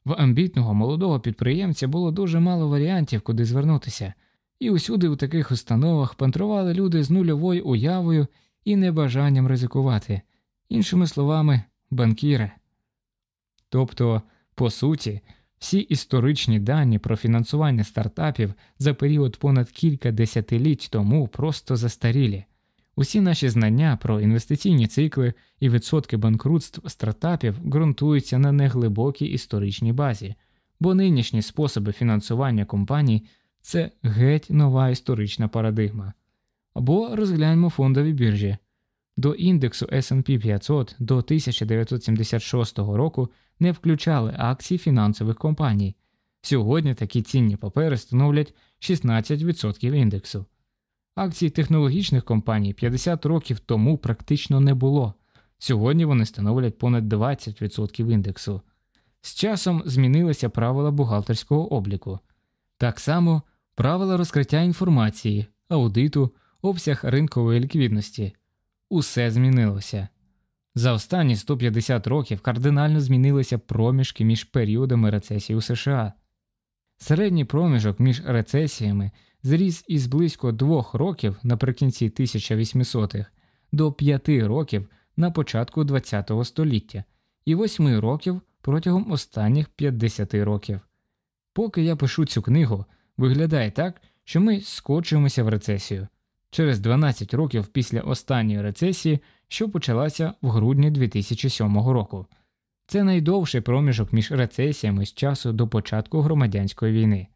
В амбітного молодого підприємця було дуже мало варіантів, куди звернутися, і усюди у таких установах пантрували люди з нульовою уявою і небажанням ризикувати, іншими словами, банкіри. Тобто, по суті, всі історичні дані про фінансування стартапів за період понад кілька десятиліть тому просто застарілі. Усі наші знання про інвестиційні цикли і відсотки банкрутств стартапів ґрунтуються на неглибокій історичній базі, бо нинішні способи фінансування компаній це геть нова історична парадигма. Або розгляньмо фондові біржі. До індексу SP 500 до 1976 року не включали акції фінансових компаній. Сьогодні такі цінні папери становлять 16% індексу. Акцій технологічних компаній 50 років тому практично не було. Сьогодні вони становлять понад 20% індексу. З часом змінилися правила бухгалтерського обліку, так само правила розкриття інформації, аудиту, обсяг ринкової ліквідності. Усе змінилося. За останні 150 років кардинально змінилися проміжки між періодами рецесії у США. Середній проміжок між рецесіями зріс із близько двох років наприкінці 1800-х до п'яти років на початку ХХ століття і восьми років протягом останніх 50 років. Поки я пишу цю книгу, виглядає так, що ми скочуємося в рецесію через 12 років після останньої рецесії, що почалася в грудні 2007 року. Це найдовший проміжок між рецесіями з часу до початку громадянської війни.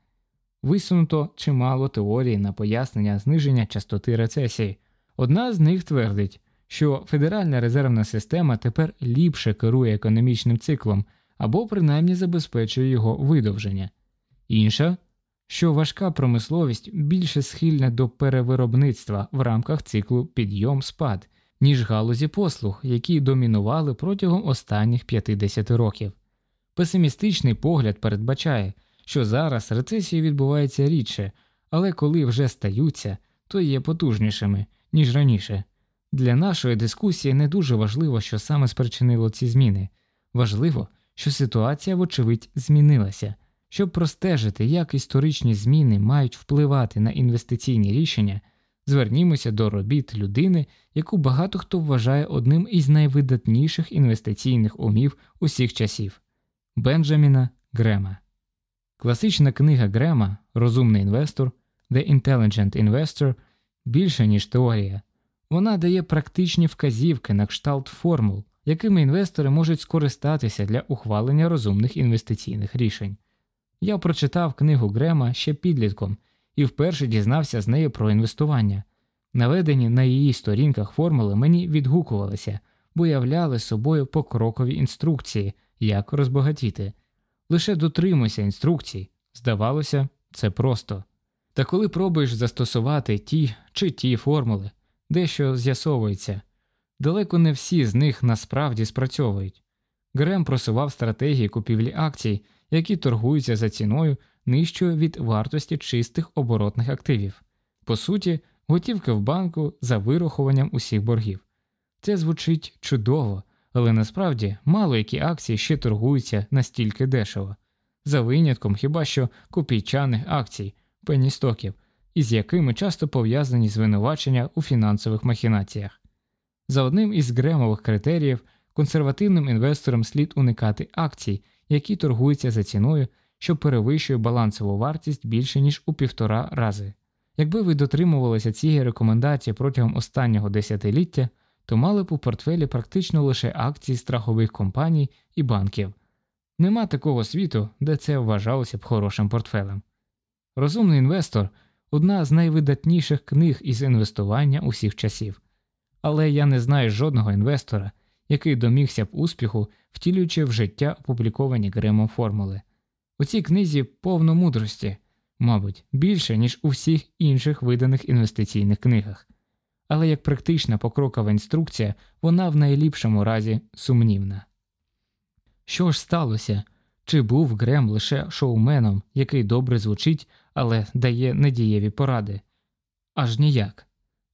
Висунуто чимало теорій на пояснення зниження частоти рецесії. Одна з них твердить, що Федеральна резервна система тепер ліпше керує економічним циклом або принаймні забезпечує його видовження. Інша, що важка промисловість більше схильна до перевиробництва в рамках циклу підйом спад, ніж галузі послуг, які домінували протягом останніх 50 років. Песимістичний погляд передбачає, що зараз рецесії відбуваються рідше, але коли вже стаються, то є потужнішими, ніж раніше. Для нашої дискусії не дуже важливо, що саме спричинило ці зміни. Важливо, що ситуація, вочевидь, змінилася. Щоб простежити, як історичні зміни мають впливати на інвестиційні рішення, звернімося до робіт людини, яку багато хто вважає одним із найвидатніших інвестиційних умів усіх часів Бенджаміна Грема. Класична книга Грема Розумний інвестор The Intelligent Investor більше, ніж теорія. Вона дає практичні вказівки на кшталт формул, якими інвестори можуть скористатися для ухвалення розумних інвестиційних рішень. Я прочитав книгу Грема ще підлітком і вперше дізнався з неї про інвестування. Наведені на її сторінках формули мені відгукувалися, бо являли собою покрокові інструкції, як розбагатіти. Лише дотримуйся інструкцій, здавалося, це просто. Та коли пробуєш застосувати ті чи ті формули, дещо з'ясовується, далеко не всі з них насправді спрацьовують. Грем просував стратегії купівлі акцій, які торгуються за ціною нижчою від вартості чистих оборотних активів, по суті, готівки в банку за вирахуванням усіх боргів. Це звучить чудово, але насправді мало які акції ще торгуються настільки дешево, за винятком хіба що копійчаних акцій, пеністоків, із якими часто пов'язані звинувачення у фінансових махінаціях. За одним із гремових критеріїв, консервативним інвесторам слід уникати акцій, які торгуються за ціною, що перевищує балансову вартість більше ніж у півтора рази. Якби ви дотримувалися цієї рекомендації протягом останнього десятиліття, то мали б у портфелі практично лише акції страхових компаній і банків. Нема такого світу, де це вважалося б хорошим портфелем. Розумний інвестор одна з найвидатніших книг із інвестування усіх часів, але я не знаю жодного інвестора, який домігся б успіху, втілюючи в життя опубліковані Гремом формули. У цій книзі повно мудрості, мабуть, більше, ніж у всіх інших виданих інвестиційних книгах, але як практична покрокова інструкція, вона в найліпшому разі сумнівна. Що ж сталося? Чи був Грем лише шоуменом, який добре звучить, але дає недієві поради? Аж ніяк.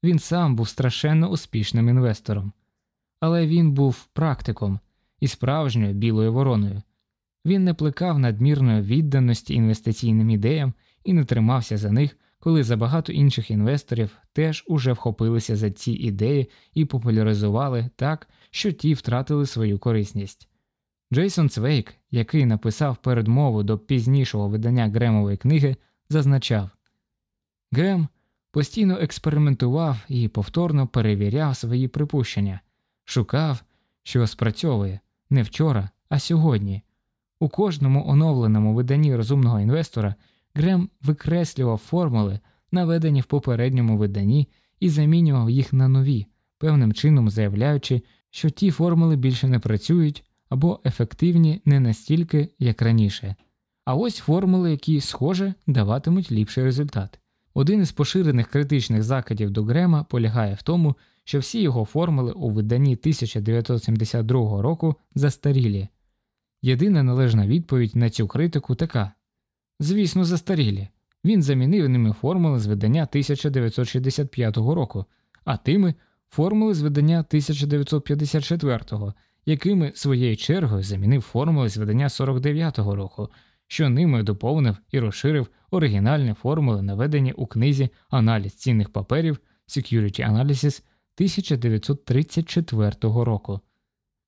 Він сам був страшенно успішним інвестором, але він був практиком і справжньою білою вороною. Він не плекав надмірної відданості інвестиційним ідеям і не тримався за них, коли забагато інших інвесторів теж уже вхопилися за ці ідеї і популяризували так, що ті втратили свою корисність. Джейсон Цвейк, який написав передмову до пізнішого видання Гремової книги, зазначав Грем постійно експериментував і повторно перевіряв свої припущення, шукав, що спрацьовує не вчора, а сьогодні. У кожному оновленому виданні розумного інвестора Грем викреслював формули, наведені в попередньому виданні, і замінював їх на нові, певним чином заявляючи, що ті формули більше не працюють або ефективні не настільки, як раніше. А ось формули, які, схоже, даватимуть ліпший результат. Один із поширених критичних закидів до Грема полягає в тому, що всі його формули у виданні 1972 року застарілі. Єдина належна відповідь на цю критику така звісно, застарілі. Він замінив ними формули з видання 1965 року, а тими формули з видання 1954, якими своєю чергою замінив формули з видання 49 року, що ними доповнив і розширив оригінальні формули, наведені у книзі Аналіз цінних паперів Security Analysis 1934 року.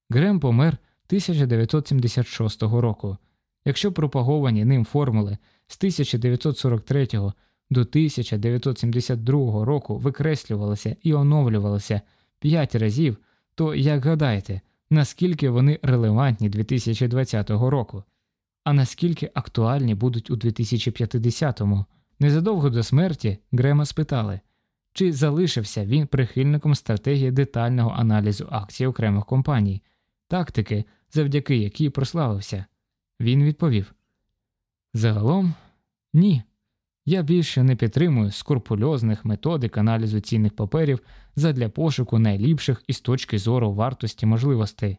Грем помер 1976 року. Якщо пропаговані ним формули з 1943 до 1972 року викреслювалися і оновлювалися 5 разів, то як гадаєте, наскільки вони релевантні 2020 року, а наскільки актуальні будуть у 2050-му? Незадовго до смерті Грема спитали, чи залишився він прихильником стратегії детального аналізу акцій окремих компаній, тактики, завдяки якій прославився. Він відповів Загалом ні. Я більше не підтримую скрупульозних методик аналізу цінних паперів задля пошуку найліпших із точки зору вартості можливостей.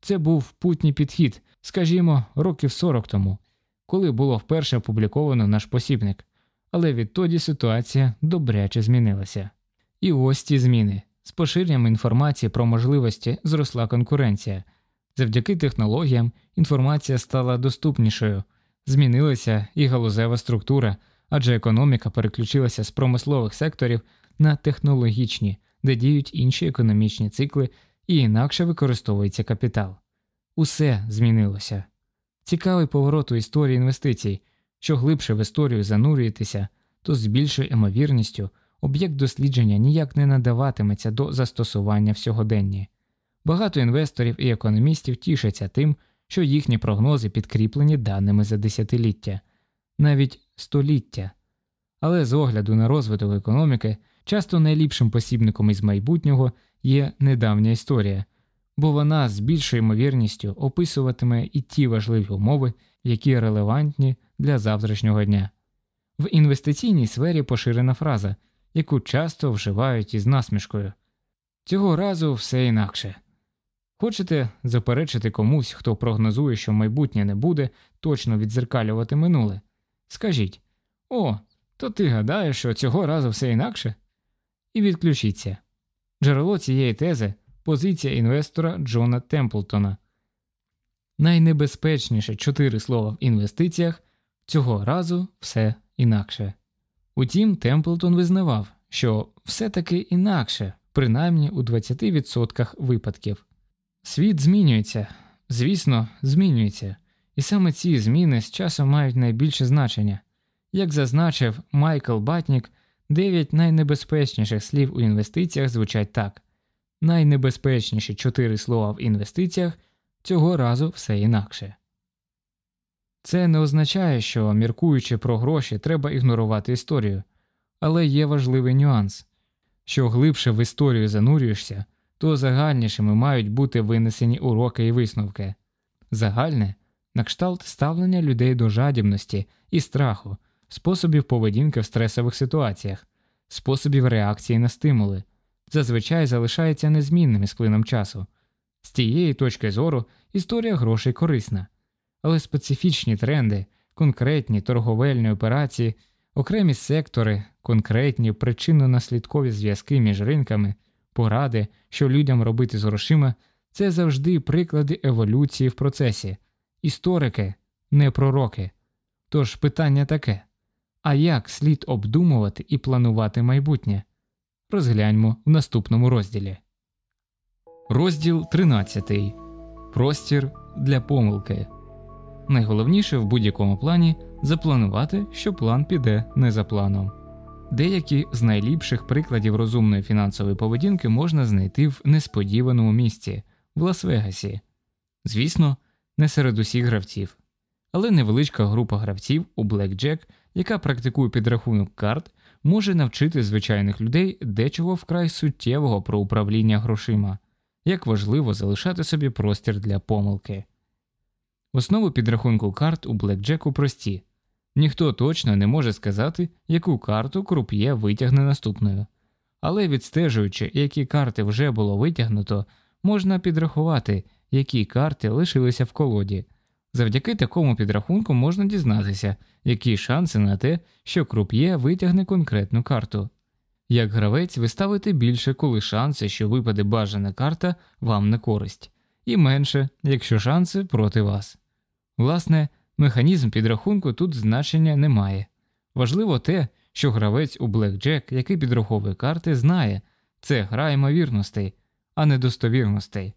Це був путній підхід, скажімо, років 40 тому, коли було вперше опубліковано наш посібник, але відтоді ситуація добряче змінилася. І ось ці зміни. З поширенням інформації про можливості зросла конкуренція. Завдяки технологіям інформація стала доступнішою, змінилася і галузева структура, адже економіка переключилася з промислових секторів на технологічні, де діють інші економічні цикли і інакше використовується капітал. Усе змінилося. Цікавий поворот у історії інвестицій, що глибше в історію занурюєтеся, то з більшою ймовірністю об'єкт дослідження ніяк не надаватиметься до застосування в сьогоденні. Багато інвесторів і економістів тішаться тим, що їхні прогнози підкріплені даними за десятиліття, навіть століття. Але з огляду на розвиток економіки, часто найліпшим посібником із майбутнього є недавня історія, бо вона з більшою ймовірністю описуватиме і ті важливі умови, які релевантні для завтрашнього дня. В інвестиційній сфері поширена фраза, яку часто вживають із насмішкою цього разу все інакше. Хочете заперечити комусь, хто прогнозує, що майбутнє не буде точно відзеркалювати минуле? Скажіть О, то ти гадаєш, що цього разу все інакше? І відключіться. Джерело цієї тези позиція інвестора Джона Темплтона. Найнебезпечніше чотири слова в інвестиціях цього разу все інакше. Утім, Темплтон визнавав, що все таки інакше, принаймні у 20% випадків. Світ змінюється, звісно, змінюється, і саме ці зміни з часом мають найбільше значення. Як зазначив Майкл Батнік, дев'ять найнебезпечніших слів у інвестиціях звучать так: найнебезпечніші чотири слова в інвестиціях цього разу все інакше. Це не означає, що, міркуючи про гроші, треба ігнорувати історію, але є важливий нюанс. Що глибше в історію занурюєшся то загальнішими мають бути винесені уроки і висновки. Загальне на кшталт ставлення людей до жадібності і страху, способів поведінки в стресових ситуаціях, способів реакції на стимули, зазвичай залишається незмінним із плином часу. З тієї точки зору історія грошей корисна, але специфічні тренди, конкретні торговельні операції, окремі сектори, конкретні причинно-наслідкові зв'язки між ринками поради, що людям робити з грошима, це завжди приклади еволюції в процесі, історики, не пророки. Тож питання таке а як слід обдумувати і планувати майбутнє? Розгляньмо в наступному розділі. Розділ 13. Простір для помилки. Найголовніше в будь-якому плані запланувати, що план піде не за планом. Деякі з найліпших прикладів розумної фінансової поведінки можна знайти в несподіваному місці в Лас-Вегасі. Звісно, не серед усіх гравців, але невеличка група гравців у Blackjack, яка практикує підрахунок карт, може навчити звичайних людей дечого вкрай суттєвого про управління грошима, як важливо залишати собі простір для помилки. Основи підрахунку карт у Блекджеку прості. Ніхто точно не може сказати, яку карту круп'є витягне наступною, але відстежуючи, які карти вже було витягнуто, можна підрахувати, які карти лишилися в колоді, Завдяки такому підрахунку можна дізнатися, які шанси на те, що круп'є витягне конкретну карту. Як гравець, ви ставите більше, коли шанси, що випаде бажана карта, вам на користь, і менше, якщо шанси проти вас. Власне, механізм підрахунку тут значення не має. Важливо те, що гравець у блекджек, який підраховує карти, знає це гра ймовірностей, а не достовірностей.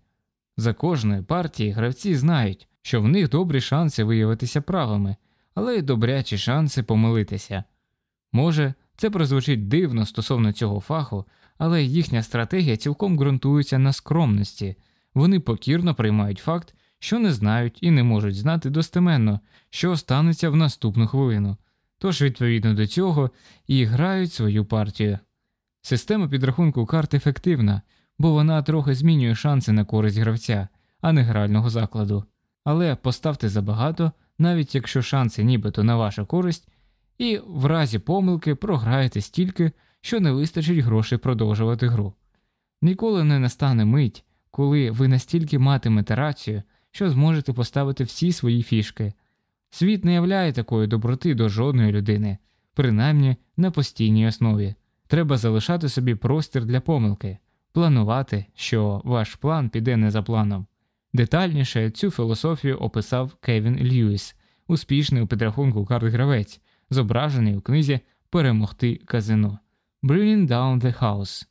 За кожної партії гравці знають, що в них добрі шанси виявитися правими, але й добрячі шанси помилитися. Може, це прозвучить дивно стосовно цього фаху, але їхня стратегія цілком ґрунтується на скромності, вони покірно приймають факт, що не знають і не можуть знати достеменно, що станеться в наступну хвилину, тож, відповідно до цього, і грають свою партію. Система підрахунку карт ефективна, бо вона трохи змінює шанси на користь гравця, а не грального закладу. Але поставте забагато, навіть якщо шанси нібито на вашу користь, і в разі помилки програєте стільки, що не вистачить грошей продовжувати гру. Ніколи не настане мить, коли ви настільки матимете рацію, що зможете поставити всі свої фішки. Світ не являє такої доброти до жодної людини, принаймні на постійній основі. Треба залишати собі простір для помилки, планувати, що ваш план піде не за планом. Детальніше цю філософію описав Кевін Льюіс, успішний у підрахунку карт гравець, зображений у книзі Перемогти казино Bringing Down the House.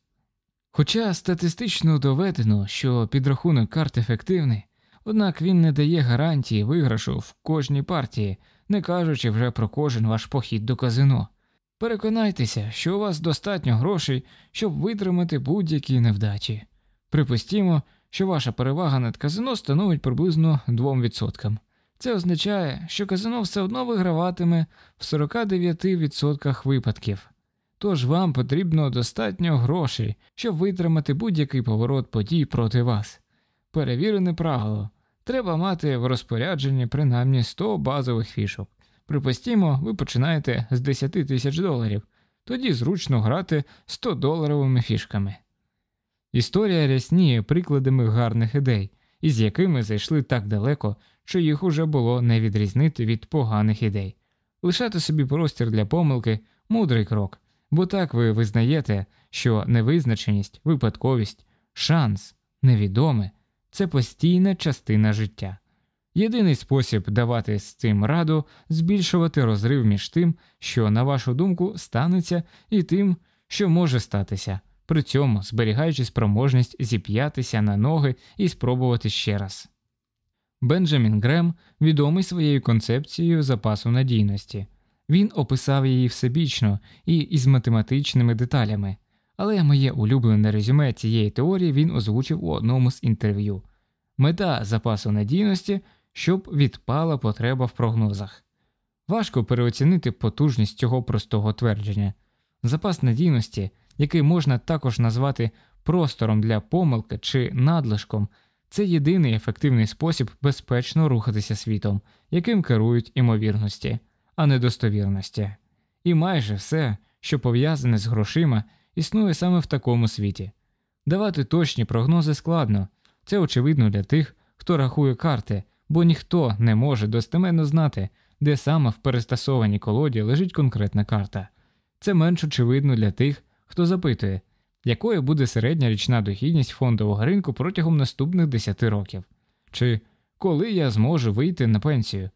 Хоча статистично доведено, що підрахунок карт ефективний, однак він не дає гарантії виграшу в кожній партії, не кажучи вже про кожен ваш похід до казино. Переконайтеся, що у вас достатньо грошей, щоб витримати будь-які невдачі. Припустімо, що ваша перевага над казино становить приблизно 2%. Це означає, що казино все одно виграватиме в 49% випадків. Тож вам потрібно достатньо грошей, щоб витримати будь-який поворот подій проти вас. Перевірене правило треба мати в розпорядженні принаймні 100 базових фішок. Припустімо, ви починаєте з 10 тисяч доларів, тоді зручно грати 100 доларовими фішками. Історія рясніє прикладами гарних ідей, із якими зайшли так далеко, що їх уже було не відрізнити від поганих ідей. Лишати собі простір для помилки мудрий крок, бо так ви визнаєте, що невизначеність, випадковість, шанс, невідоме це постійна частина життя. Єдиний спосіб давати з цим раду збільшувати розрив між тим, що, на вашу думку, станеться, і тим, що може статися, при цьому зберігаючи спроможність зіп'ятися на ноги і спробувати ще раз. Бенджамін Грем відомий своєю концепцією запасу надійності. Він описав її всебічно і із математичними деталями, але моє улюблене резюме цієї теорії він озвучив у одному з інтерв'ю. Мета запасу надійності, щоб відпала потреба в прогнозах. Важко переоцінити потужність цього простого твердження. Запас надійності, який можна також назвати простором для помилки чи надлишком, це єдиний ефективний спосіб безпечно рухатися світом, яким керують імовірності, а не достовірності. І майже все, що пов'язане з грошима, існує саме в такому світі. Давати точні прогнози складно, це очевидно для тих, хто рахує карти, бо ніхто не може достеменно знати, де саме в перестасованій колоді лежить конкретна карта. Це менш очевидно для тих, хто запитує, якою буде середня річна дохідність фондового ринку протягом наступних 10 років, чи коли я зможу вийти на пенсію.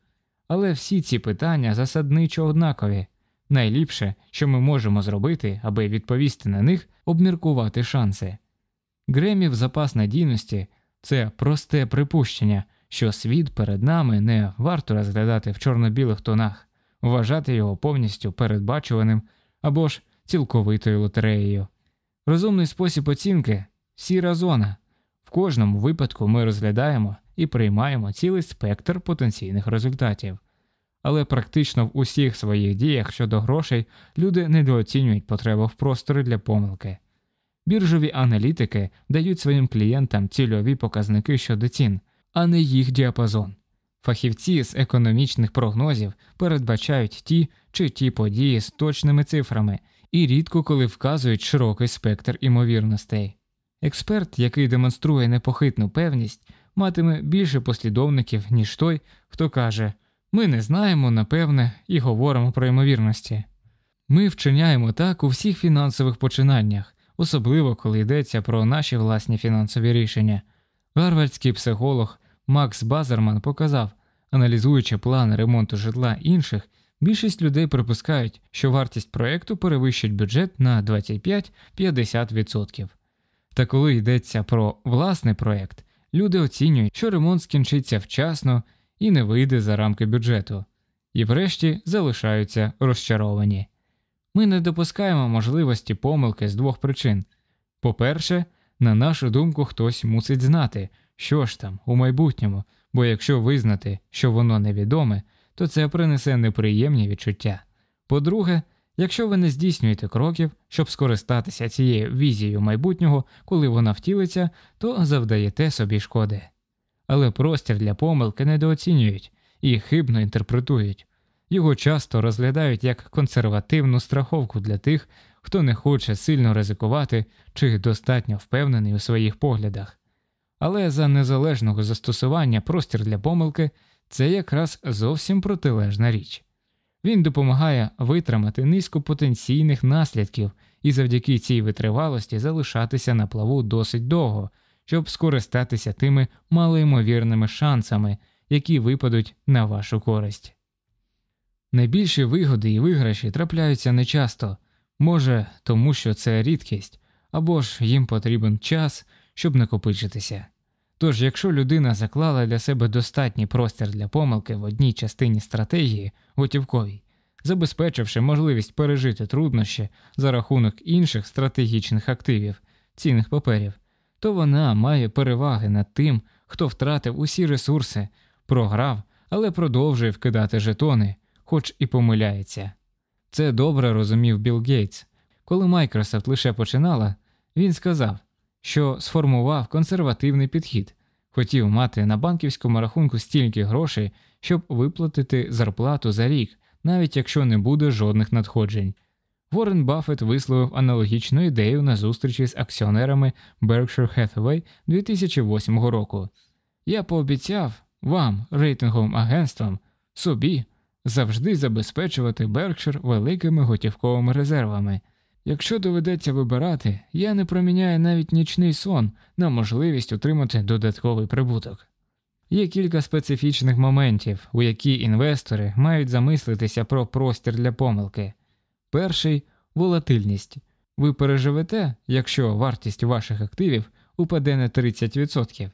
Але всі ці питання засадничо однакові. Найліпше, що ми можемо зробити, аби відповісти на них, обміркувати шанси. Гремів запас надійності це просте припущення, що світ перед нами не варто розглядати в чорно-білих тонах, вважати його повністю передбачуваним або ж цілковитою лотереєю. Розумний спосіб оцінки сіра зона. В кожному випадку ми розглядаємо і приймаємо цілий спектр потенційних результатів. Але практично в усіх своїх діях щодо грошей люди недооцінюють потребу в просторі для помилки. Біржові аналітики дають своїм клієнтам цільові показники щодо цін, а не їх діапазон. Фахівці з економічних прогнозів передбачають ті чи ті події з точними цифрами і рідко коли вказують широкий спектр імовірностей. Експерт, який демонструє непохитну певність, матиме більше послідовників, ніж той, хто каже ми не знаємо, напевне, і говоримо про ймовірності. Ми вчиняємо так у всіх фінансових починаннях, особливо коли йдеться про наші власні фінансові рішення. Гарвардський психолог Макс Базерман показав, аналізуючи плани ремонту житла інших, більшість людей припускають, що вартість проєкту перевищить бюджет на 25-50%. Та коли йдеться про власний проєкт, люди оцінюють, що ремонт скінчиться вчасно і не вийде за рамки бюджету, і врешті залишаються розчаровані. Ми не допускаємо можливості помилки з двох причин. По-перше, на нашу думку, хтось мусить знати, що ж там у майбутньому, бо якщо визнати, що воно невідоме, то це принесе неприємні відчуття. По-друге, якщо ви не здійснюєте кроків, щоб скористатися цією візією майбутнього, коли вона втілиться, то завдаєте собі шкоди. Але простір для помилки недооцінюють і хибно інтерпретують. Його часто розглядають як консервативну страховку для тих, хто не хоче сильно ризикувати чи достатньо впевнений у своїх поглядах. Але за незалежного застосування простір для помилки це якраз зовсім протилежна річ. Він допомагає витримати низку потенційних наслідків і завдяки цій витривалості залишатися на плаву досить довго, щоб скористатися тими малоймовірними шансами, які випадуть на вашу користь. Найбільші вигоди і виграші трапляються нечасто, може тому, що це рідкість, або ж їм потрібен час, щоб накопичитися. Тож, якщо людина заклала для себе достатній простір для помилки в одній частині стратегії, готівковій, забезпечивши можливість пережити труднощі за рахунок інших стратегічних активів, цінних паперів, то вона має переваги над тим, хто втратив усі ресурси, програв, але продовжує вкидати жетони, хоч і помиляється. Це добре розумів Білл Гейтс. Коли Microsoft лише починала, він сказав що сформував консервативний підхід, хотів мати на банківському рахунку стільки грошей, щоб виплатити зарплату за рік, навіть якщо не буде жодних надходжень. Ворен Баффет висловив аналогічну ідею на зустрічі з акціонерами Berkshire Hathaway 2008 року. Я пообіцяв вам, рейтинговим агентствам, собі завжди забезпечувати Berkshire великими готівковими резервами. Якщо доведеться вибирати, я не проміняю навіть нічний сон на можливість отримати додатковий прибуток. Є кілька специфічних моментів, у які інвестори мають замислитися про простір для помилки. Перший волатильність. Ви переживете, якщо вартість ваших активів упаде на 30%.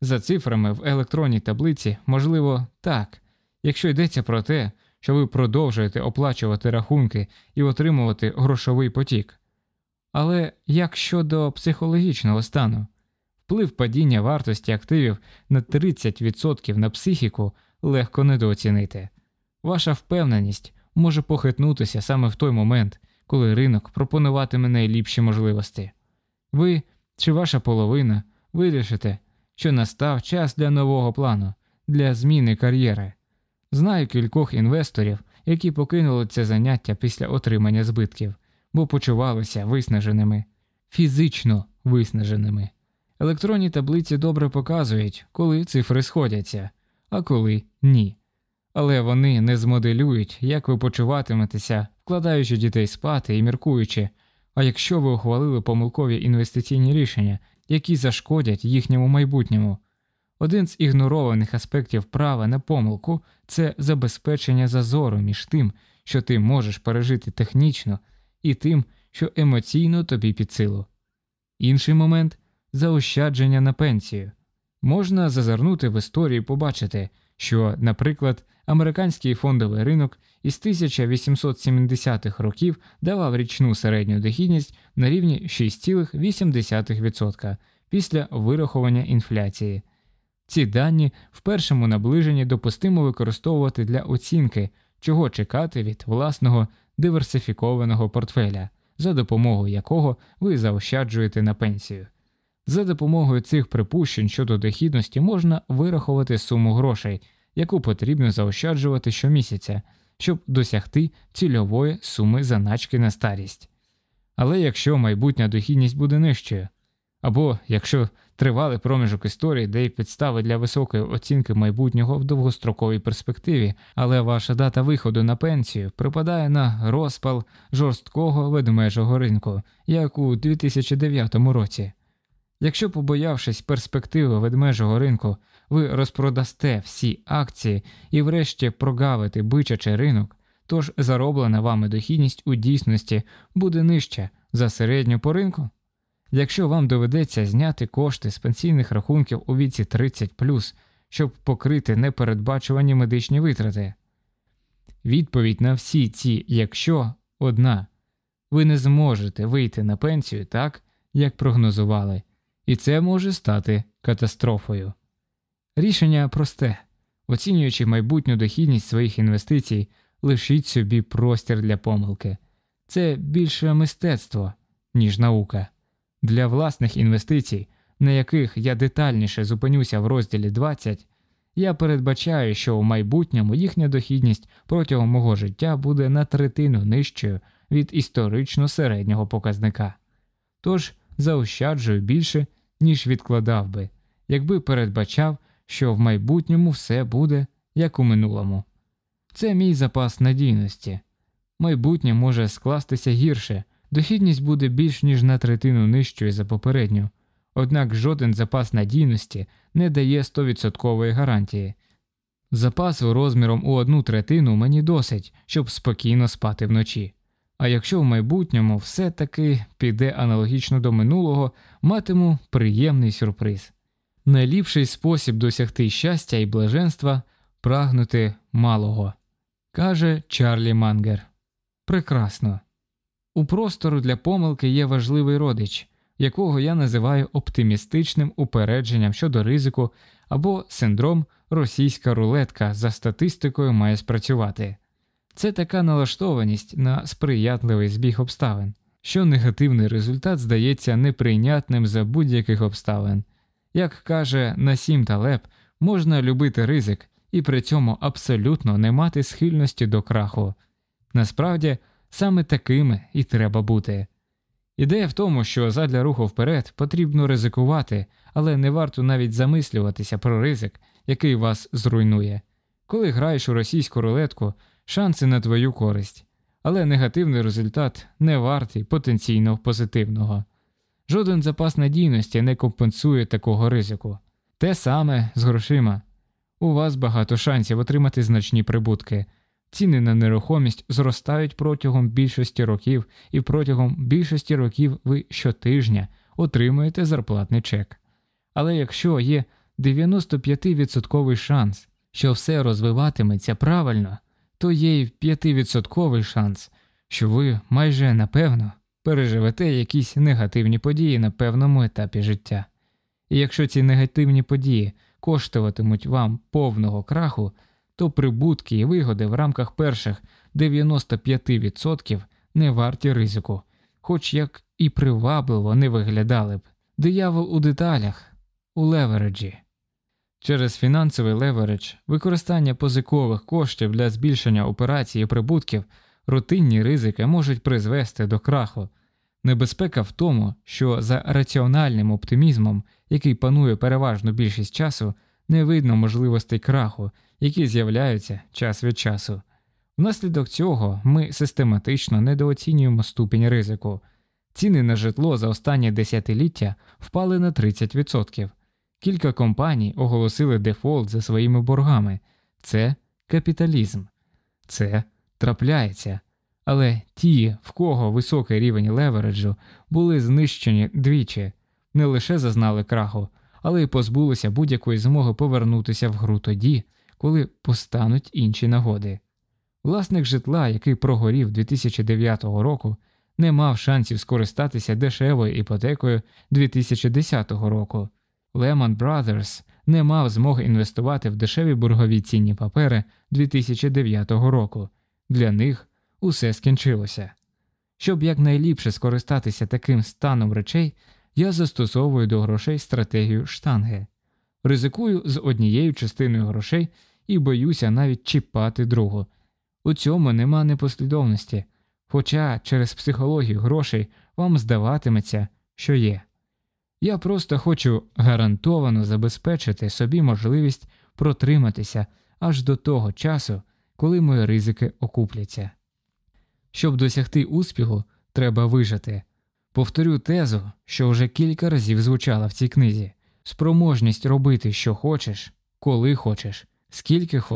За цифрами в електронній таблиці, можливо, так, якщо йдеться про те, що ви продовжуєте оплачувати рахунки і отримувати грошовий потік. Але як щодо психологічного стану, вплив падіння вартості активів на 30% на психіку легко недооцінити. Ваша впевненість може похитнутися саме в той момент, коли ринок пропонуватиме найліпші можливості. Ви чи ваша половина вирішите, що настав час для нового плану, для зміни кар'єри. Знаю кількох інвесторів, які покинули це заняття після отримання збитків, бо почувалися виснаженими, фізично виснаженими. Електронні таблиці добре показують, коли цифри сходяться, а коли ні. Але вони не змоделюють, як ви почуватиметеся, вкладаючи дітей спати і міркуючи, а якщо ви ухвалили помилкові інвестиційні рішення, які зашкодять їхньому майбутньому. Один з ігнорованих аспектів права на помилку це забезпечення зазору між тим, що ти можеш пережити технічно, і тим, що емоційно тобі під силу. Інший момент заощадження на пенсію. Можна зазирнути в історію і побачити, що, наприклад, американський фондовий ринок із 1870-х років давав річну середню дохідність на рівні 6,8% після вирахування інфляції. Ці дані в першому наближенні допустимо використовувати для оцінки, чого чекати від власного диверсифікованого портфеля, за допомогою якого ви заощаджуєте на пенсію. За допомогою цих припущень щодо дохідності можна вирахувати суму грошей, яку потрібно заощаджувати щомісяця, щоб досягти цільової суми заначки на старість. Але якщо майбутня дохідність буде нижчою, Або якщо тривалий проміжок історії, й підстави для високої оцінки майбутнього в довгостроковій перспективі, але ваша дата виходу на пенсію припадає на розпал жорсткого ведмежого ринку, як у 2009 році. Якщо, побоявшись перспективи ведмежого ринку, ви розпродасте всі акції і врешті прогавите бичачий ринок, тож зароблена вами дохідність у дійсності буде нижча за середню по ринку. Якщо вам доведеться зняти кошти з пенсійних рахунків у віці 30, щоб покрити непередбачувані медичні витрати, відповідь на всі ці якщо одна ви не зможете вийти на пенсію так, як прогнозували, і це може стати катастрофою. Рішення просте оцінюючи майбутню дохідність своїх інвестицій, лишіть собі простір для помилки. Це більше мистецтво, ніж наука. Для власних інвестицій, на яких я детальніше зупинюся в розділі 20, я передбачаю, що у майбутньому їхня дохідність протягом мого життя буде на третину нижчою від історично середнього показника. Тож заощаджую більше, ніж відкладав би, якби передбачав, що в майбутньому все буде як у минулому. Це мій запас надійності. Майбутнє може скластися гірше, дохідність буде більш ніж на третину нижчою за попередню, однак жоден запас надійності не дає 100% гарантії. Запасу розміром у одну третину мені досить, щоб спокійно спати вночі. А якщо в майбутньому все таки піде аналогічно до минулого, матиму приємний сюрприз. Найліпший спосіб досягти щастя і блаженства прагнути малого, каже Чарлі Мангер. Прекрасно. У простору для помилки є важливий родич, якого я називаю оптимістичним упередженням щодо ризику або синдром російська рулетка за статистикою має спрацювати. Це така налаштованість на сприятливий збіг обставин, що негативний результат здається неприйнятним за будь-яких обставин. Як каже Насім Талеб, можна любити ризик і при цьому абсолютно не мати схильності до краху. Насправді, саме такими і треба бути. Ідея в тому, що задля руху вперед потрібно ризикувати, але не варто навіть замислюватися про ризик, який вас зруйнує. Коли граєш у російську рулетку, шанси на твою користь, але негативний результат не вартий потенційно позитивного. Жоден запас надійності не компенсує такого ризику. Те саме з грошима. У вас багато шансів отримати значні прибутки. Ціни на нерухомість зростають протягом більшості років, і протягом більшості років ви щотижня отримуєте зарплатний чек. Але якщо є 95% шанс, що все розвиватиметься правильно, то є й 5% шанс, що ви майже напевно переживете якісь негативні події на певному етапі життя. І якщо ці негативні події коштуватимуть вам повного краху, то прибутки і вигоди в рамках перших 95% не варті ризику, хоч як і привабливо не виглядали б. Диявол у деталях, у левереджі. Через фінансовий левередж, використання позикових коштів для збільшення операцій і прибутків, рутинні ризики можуть призвести до краху. Небезпека в тому, що за раціональним оптимізмом, який панує переважну більшість часу, не видно можливостей краху, які з'являються час від часу. Внаслідок цього ми систематично недооцінюємо ступінь ризику. Ціни на житло за останні десятиліття впали на 30%. Кілька компаній оголосили дефолт за своїми боргами. Це капіталізм, це трапляється. Але ті, в кого високий рівень левереджу, були знищені двічі, не лише зазнали краху, але й позбулися будь-якої змоги повернутися в гру тоді, коли постануть інші нагоди. Власник житла, який прогорів 2009 року, не мав шансів скористатися дешевою іпотекою 2010 року. Lehman Brothers не мав змоги інвестувати в дешеві боргові цінні папери 2009 року. Для них усе скінчилося. Щоб якнайліпше скористатися таким станом речей, я застосовую до грошей стратегію штанги, ризикую з однією частиною грошей і боюся навіть чіпати другу. У цьому нема непослідовності, хоча через психологію грошей вам здаватиметься, що є. Я просто хочу гарантовано забезпечити собі можливість протриматися аж до того часу, коли мої ризики окупляться. Щоб досягти успіху, треба вижити. Повторю тезу, що вже кілька разів звучала в цій книзі: спроможність робити, що хочеш, коли хочеш, скільки хочеш.